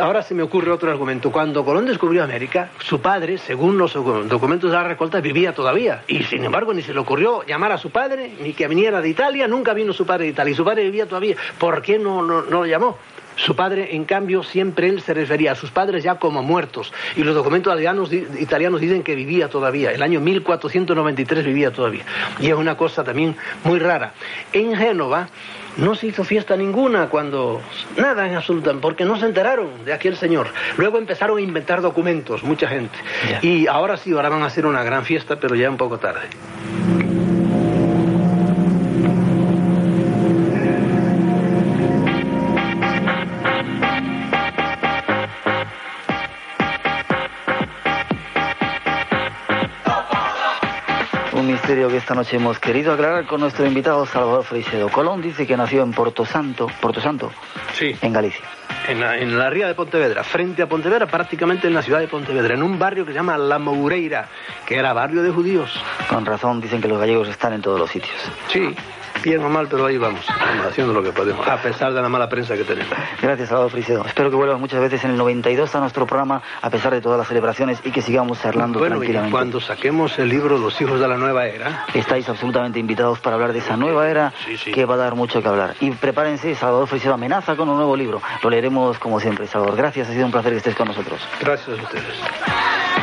Ahora se me ocurre otro argumento. Cuando Colón descubrió América, su padre, según los documentos de la recolta, vivía todavía. Y sin embargo, ni se le ocurrió llamar a su padre, ni que viniera de Italia, nunca vino su padre de Italia. Y su padre vivía todavía. ¿Por qué no, no, no lo llamó? Su padre, en cambio, siempre él se refería a sus padres ya como muertos. Y los documentos italianos, italianos dicen que vivía todavía. El año 1493 vivía todavía. Y es una cosa también muy rara. En Génova no se hizo fiesta ninguna cuando... Nada en absoluto, porque no se enteraron de aquel señor. Luego empezaron a inventar documentos, mucha gente. Y ahora sí, ahora van a hacer una gran fiesta, pero ya un poco tarde. Que esta noche hemos querido aclarar con nuestro invitado Salvador Freisedo. Colón dice que nació en Porto Santo, Porto Santo, sí. en Galicia. En la, en la, ría de Pontevedra, frente a Pontevedra, prácticamente en la ciudad de Pontevedra, en un barrio que se llama La Moureira, que era barrio de judíos. Con razón dicen que los gallegos están en todos los sitios. Sí, bien o mal, pero ahí vamos, haciendo lo que podemos, a pesar de la mala prensa que tenemos. Gracias, Salvador Frisedo. Espero que vuelvas muchas veces en el 92 a nuestro programa, a pesar de todas las celebraciones, y que sigamos charlando bueno, tranquilamente. Y cuando saquemos el libro Los hijos de la nueva era... Estáis absolutamente invitados para hablar de esa nueva era que va a dar mucho que hablar. Y prepárense, Salvador Frisedo amenaza con un nuevo libro. Lo leeremos como siempre, Salvador. Gracias, ha sido un placer que estés con nosotros. Gracias a ustedes.